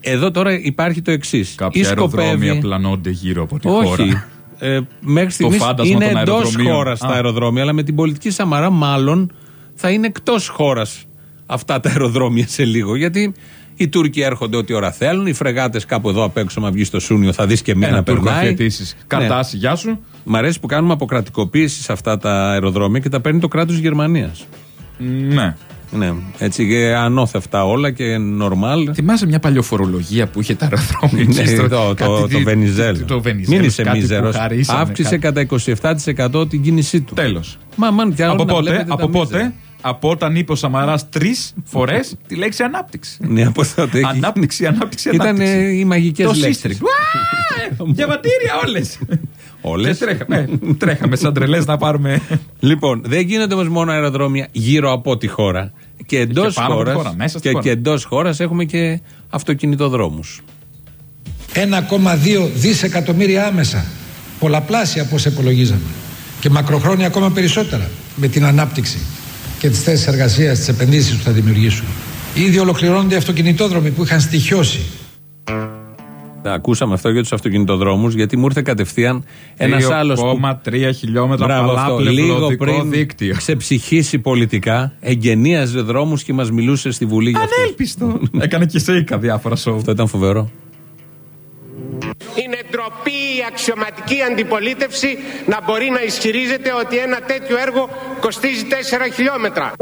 Εδώ τώρα υπάρχει το εξής. Κάποια αεροδρόμια πλανώνται γύρω από τη Όχι. χώρα. Ε, μέχρι στιγμής φάντασμα είναι των εντός αεροδρομίων. χώρας τα Α. αεροδρόμια, αλλά με την πολιτική Σαμαρά, μάλλον θα είναι εκτός χώρας αυτά τα αεροδρόμια σε λίγο. Γιατί οι Τούρκοι έρχονται ό,τι ώρα θέλουν, οι φρεγάτες κάπου εδώ απ' έξω, μα βγεις στο Σούνιο, θα δεις και μία Ένα να τουρκο περνάει. αφιετήσεις. Ναι. Καρτάση, γεια σου. Μ' αρέσει που κάνουμε αποκρατικοποίηση σε αυτά τα αεροδρόμια και τα παίρνει το κράτος Γερμανίας. Ναι. Ναι, έτσι και ανώθευτα όλα και νορμάλ. Θυμάσαι μια παλιοφορολογία που είχε τα αεροδρόμια. Ναι, εκεί στο- το, το, κάτι το, δι- Βενιζέλ. Το Βενιζέλ. Μην είσαι κάτι που μίζερος. χαρίσανε, Αύξησε κάτι. κατά 27% την κίνησή του. Τέλος. Μα, μαν, και Από όλοι να πότε, βλέπετε από τα πότε, μίζερα. από όταν είπε ο Σαμαράς τρεις φορές τη λέξη ανάπτυξη. Ναι, από τότε. έχει- Ανάπτυξη, ανάπτυξη, Ήταν ανάπτυξη. ε, οι μαγικές Το λέξεις. σύστριγγ. Διαβατήρια όλες. Όλες. τρέχαμε, τρέχαμε σαν τρελές να πάρουμε. Λοιπόν, δεν γίνονται όμως μόνο αεροδρόμια γύρω από τη χώρα. Και εντός Και πάνω από τη χώρα. χώρα, μέσα στη Και, χώρα. και εντός χώρας έχουμε και αυτοκινητοδρόμους. 1,2 δισεκατομμύρια άμεσα. Πολλαπλάσια από όσα υπολογίζαμε. Και μακροχρόνια ακόμα περισσότερα με την ανάπτυξη και τις θέσεις εργασίας, τις επενδύσεις που θα δημιουργήσουν. Ήδη ολοκληρώνονται οι αυτοκινητόδρομοι που είχαν στοιχειώσει. Ακούσαμε αυτό για τους αυτοκινητοδρόμους, γιατί μου ήρθε κατευθείαν ένας άλλος. 2,3 χιλιόμετρα Μπράβο, αυτό. παλάπλευρο Λίγο οδικό πριν δίκτυο. ξεψυχήσει πολιτικά, εγκαινίαζε δρόμους και μας μιλούσε στη Βουλή για αυτό. Ανέλπιστο. Έκανε και σέικα διάφορα σοου. Αυτό ήταν φοβερό. Είναι ντροπή η αξιωματική αντιπολίτευση να μπορεί να ισχυρίζεται ότι ένα τέτοιο έργο κοστίζει 4 χιλιόμετρα.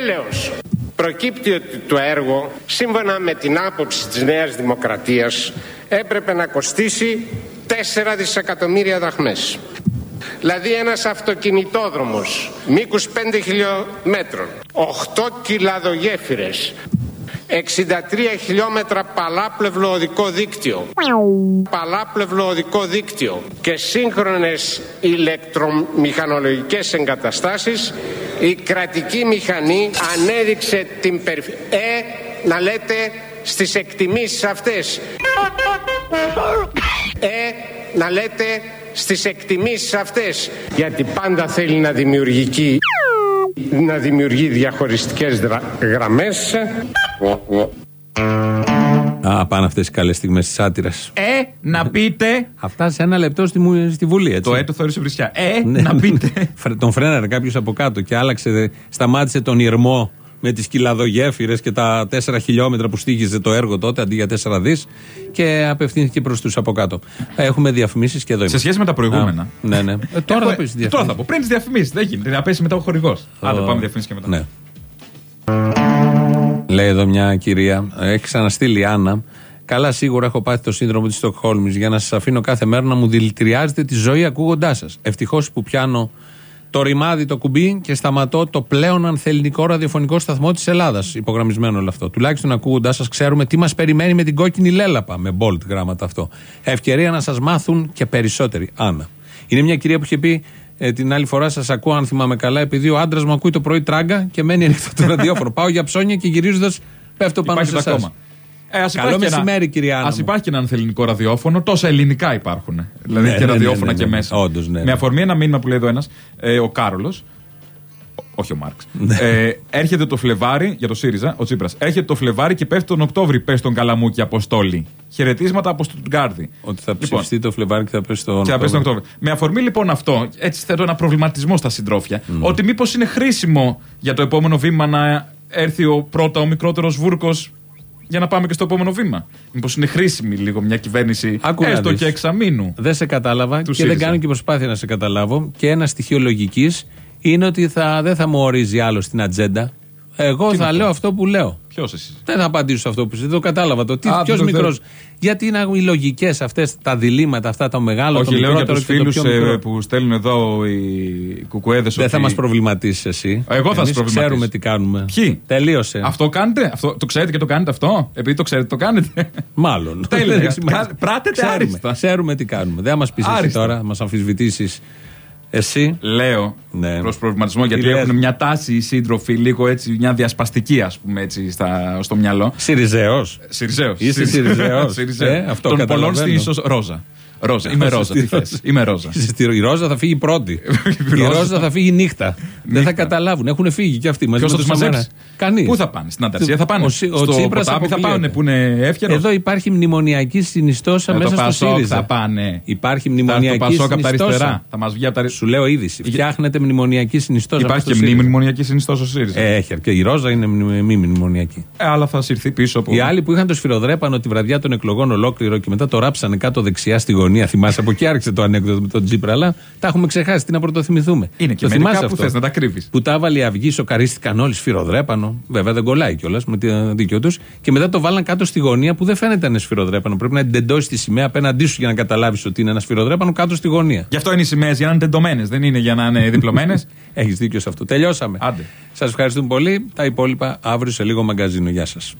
Έλεος. Προκύπτει ότι το έργο, σύμφωνα με την άποψη της Νέας Δημοκρατίας, έπρεπε να κοστίσει 4 δισεκατομμύρια δραχμές. Δηλαδή ένας αυτοκινητόδρομος μήκους 5 χιλιόμετρων, 8 κιλαδογέφυρες, 63 χιλιόμετρα παλάπλευλο οδικό δίκτυο. Παλάπλευλο οδικό δίκτυο και σύγχρονες ηλεκτρομηχανολογικές εγκαταστάσεις η κρατική μηχανή ανέδειξε την περι... Ε, να λέτε στις εκτιμήσεις αυτές. Ε, να λέτε στις εκτιμήσεις αυτές. Γιατί πάντα θέλει να δημιουργεί να δημιουργεί διαχωριστικές δρα- γραμμές Α, πάνε αυτές οι καλές στιγμές της άτυρας. Ε, να πείτε. Αυτά σε ένα λεπτό στη, μου- στη Βουλή, έτσι. Το έτο θεώρησε βρισιά. Ε, Ναι. να πείτε. Φρε- Τον φρέναρε κάποιος από κάτω και άλλαξε, σταμάτησε τον Ιρμό με τις κυλαδογέφυρες και τα 4 χιλιόμετρα που στήχιζε το έργο τότε αντί για 4 δις και απευθύνθηκε προς τους από κάτω. Έχουμε διαφημίσεις και εδώ Σε είμαστε. σχέση με τα προηγούμενα. Α, ναι, ναι. Ε, τώρα Έχω- θα πεις διαφημίσεις. Τώρα θα πω. Πριν τις διαφημίσεις. Δεν γίνεται. Να πέσει μετά ο χορηγός. Άντε, πάμε διαφημίσεις και μετά. Ναι. Λέει εδώ μια κυρία, έχει ξαναστείλει η Άννα. Καλά, σίγουρα έχω πάθει το σύνδρομο της Στοκχόλμης για να σας αφήνω κάθε μέρα να μου δηλητηριάζετε τη ζωή ακούγοντάς σας. Ευτυχώς που πιάνω το ρημάδι, το κουμπί και σταματώ το πλέον ανθεληνικό ραδιοφωνικό σταθμό της Ελλάδας. Υπογραμμισμένο όλο αυτό. Τουλάχιστον ακούγοντάς σας, ξέρουμε τι μας περιμένει με την κόκκινη λέλαπα. Με bold γράμματα αυτό. Ευκαιρία να σας μάθουν και περισσότεροι. Άννα. Είναι μια κυρία που είχε πει ε, την άλλη φορά, σας ακούω αν θυμάμαι καλά, επειδή ο άντρας μου ακούει το πρωί τράγκα και μένει ανοιχτό το ραδιόφωνο. Πάω για ψώνια και γυρίζοντας πέφτω πάνω Υπάρχει σε το εσάς. Ακόμα. Ε, ας Καλό υπάρχει και ένα- μεσημέρι, κυρία Άννα Ας μου. υπάρχει και ένα ανθεληνικό ραδιόφωνο. Τόσα ελληνικά υπάρχουν. Δηλαδή Ναι, και ναι, ναι, ραδιόφωνα ναι, και ναι, ναι. μέσα. Όντως, ναι, Με ναι. αφορμή ένα μήνυμα που λέει εδώ ένας, ε, ο Κάρολος. Όχι ο Μάρξ. Ναι. ε, έρχεται το Φλεβάρι, για το ΣΥΡΙΖΑ, ο Τσίπρας. Έρχεται το Φλεβάρι και πέφτει τον Οκτώβρη, πες τον Καλαμούκι Αποστόλη. Χαιρετίσματα από Στουτγκάρδη. Ότι θα Λοιπόν, ψηφιστεί το Φλεβάρι και θα πέσει το. και θα πέσει τον Οκτώβριο. Με αφορμή λοιπόν αυτό, έτσι θέτω ένα προβληματισμό στα συντρόφια, ότι μήπως είναι χρήσιμο για το επόμενο βήμα να έρθει ο πρώτα ο μικρότερος βούρκος για να πάμε και στο επόμενο βήμα. Μήπως είναι χρήσιμη λίγο μια κυβέρνηση Άκου να έστω δεις. και εξαμήνου. Δεν σε κατάλαβα Τους και δεν ΣΥΡΙΖΑ. κάνω και προσπάθεια να σε καταλάβω. Και ένα στοιχείο λογική είναι ότι θα, δεν θα μου ορίζει άλλο την ατζέντα. Εγώ θα λέω αυτό που λέω. Ποιος εσύ; Δεν θα απαντήσω σε αυτό που δεν το κατάλαβα. Το τι, Α, ποιος δεν το μικρό. θε- Γιατί είναι οι λογικές αυτές τα διλήμματα, αυτά το μεγάλο, το Όχι, λέω για μικρότερο τους και το φίλους πιο μικρό. που στέλνουν εδώ οι κουκουέδες. Δεν θα μας προβληματίσεις εσύ. Εγώ θα Εμείς σας προβληματίσω. Ξέρουμε τι κάνουμε. Ποιοι; Τελείωσε. Αυτό κάνετε, αυτό, το ξέρετε και το κάνετε αυτό; Επειδή το ξέρετε, το κάνετε. Μάλλον. Τέλεια. Δεν έχει σημασία. Κα- πράτετε ξέρουμε, άριστα. Ξέρουμε τι κάνουμε. Δεν θα μας πει εσύ Άριστα. τώρα, μας αμφισβητήσεις εσύ; Λέω Ναι. προς προβληματισμό γιατί λες; έχουν μια τάση οι σύντροφοι λίγο έτσι, μια διασπαστική ας πούμε έτσι στα, στο μυαλό. Σιριζέος. Σιριζέος. Είσαι Σιριζέος. Ε, αυτό Των πολλών καταλαβαίνω. στην ίσως Ρόζα. Ρόζα. Είμαι Ρόζα. Τι θες. Είμαι Ρόζα. Η Ρόζα θα φύγει πρώτη. Η Ρόζα. Ρόζα θα φύγει νύχτα. Δεν θα καταλάβουν. Έχουν φύγει και αυτοί μαζί Ποιος με θα τον τους Σαμαρά. μαζέψει. Κανείς. Πού θα πάνε, στην Ανταρσία θα πάνε; Ο Σι- ο Στο Τσίπρας ποτάμι θα αποκλείεται. πάνε που είναι εύκαιρο; Εδώ υπάρχει μνημονιακή συνιστόσα Ε, το μέσα στο Πασόκ ΣΥΡΙΖΑ. θα πάνε. Υπάρχει Θα έρθει το μνημονιακή Πασόκ από τα αριστερά. συνιστόσα. Θα μας βγει από τα αριστερά. Σου λέω είδηση. Φτιάχνεται μνημονιακή συνιστόσα. Υπάρχει μέσα και στο μνήμη ΣΥΡΙΖΑ. μνημονιακή συνιστόσα στο ΣΥΡΙΖΑ. Ε, έχει και η Ρόζα είναι μνη- μη μνημονιακή. Ε, αλλά θα συρθεί πίσω από. Οι άλλοι που είχαν το σφυροδρέπανο τη βραδιά των εκλογών ολόκληρο και μετά το ράψανε κάτω δεξιά στη γωνία. Θυμάσαι από εκεί άρχισε το ανέκδοτο με τον Τζίπρα, αλλά τα έχουμε ξεχάσει. Τι να πρωτοθυμηθούμε. Είναι και το μερικά θυμάσαι που αυτό; θες να τα κρύβεις. Που τα έβαλε η Αυγή, σοκαρίστηκαν όλοι σφυροδρέπανο. Βέβαια δεν κολλάει κιόλας με το δίκιο τους. Και μετά το βάλαν κάτω στη γωνία που δεν φαίνεται να είναι σφυροδρέπανο. Πρέπει να εντεντώσει τη σημαία απέναντί σου για να καταλάβεις ότι είναι ένα σφυροδρέπανο κάτω στη γωνία. Γι' αυτό είναι οι σημαίες για να είναι τεντωμένες, δεν είναι για να είναι διπλωμένες. Έχεις δίκιο σε αυτό. Τελειώσαμε. Άντε. Σας ευχαριστούμε πολύ. Τα υπόλοιπα αύριο σε λίγο μαγκαζίνο. Γεια σας.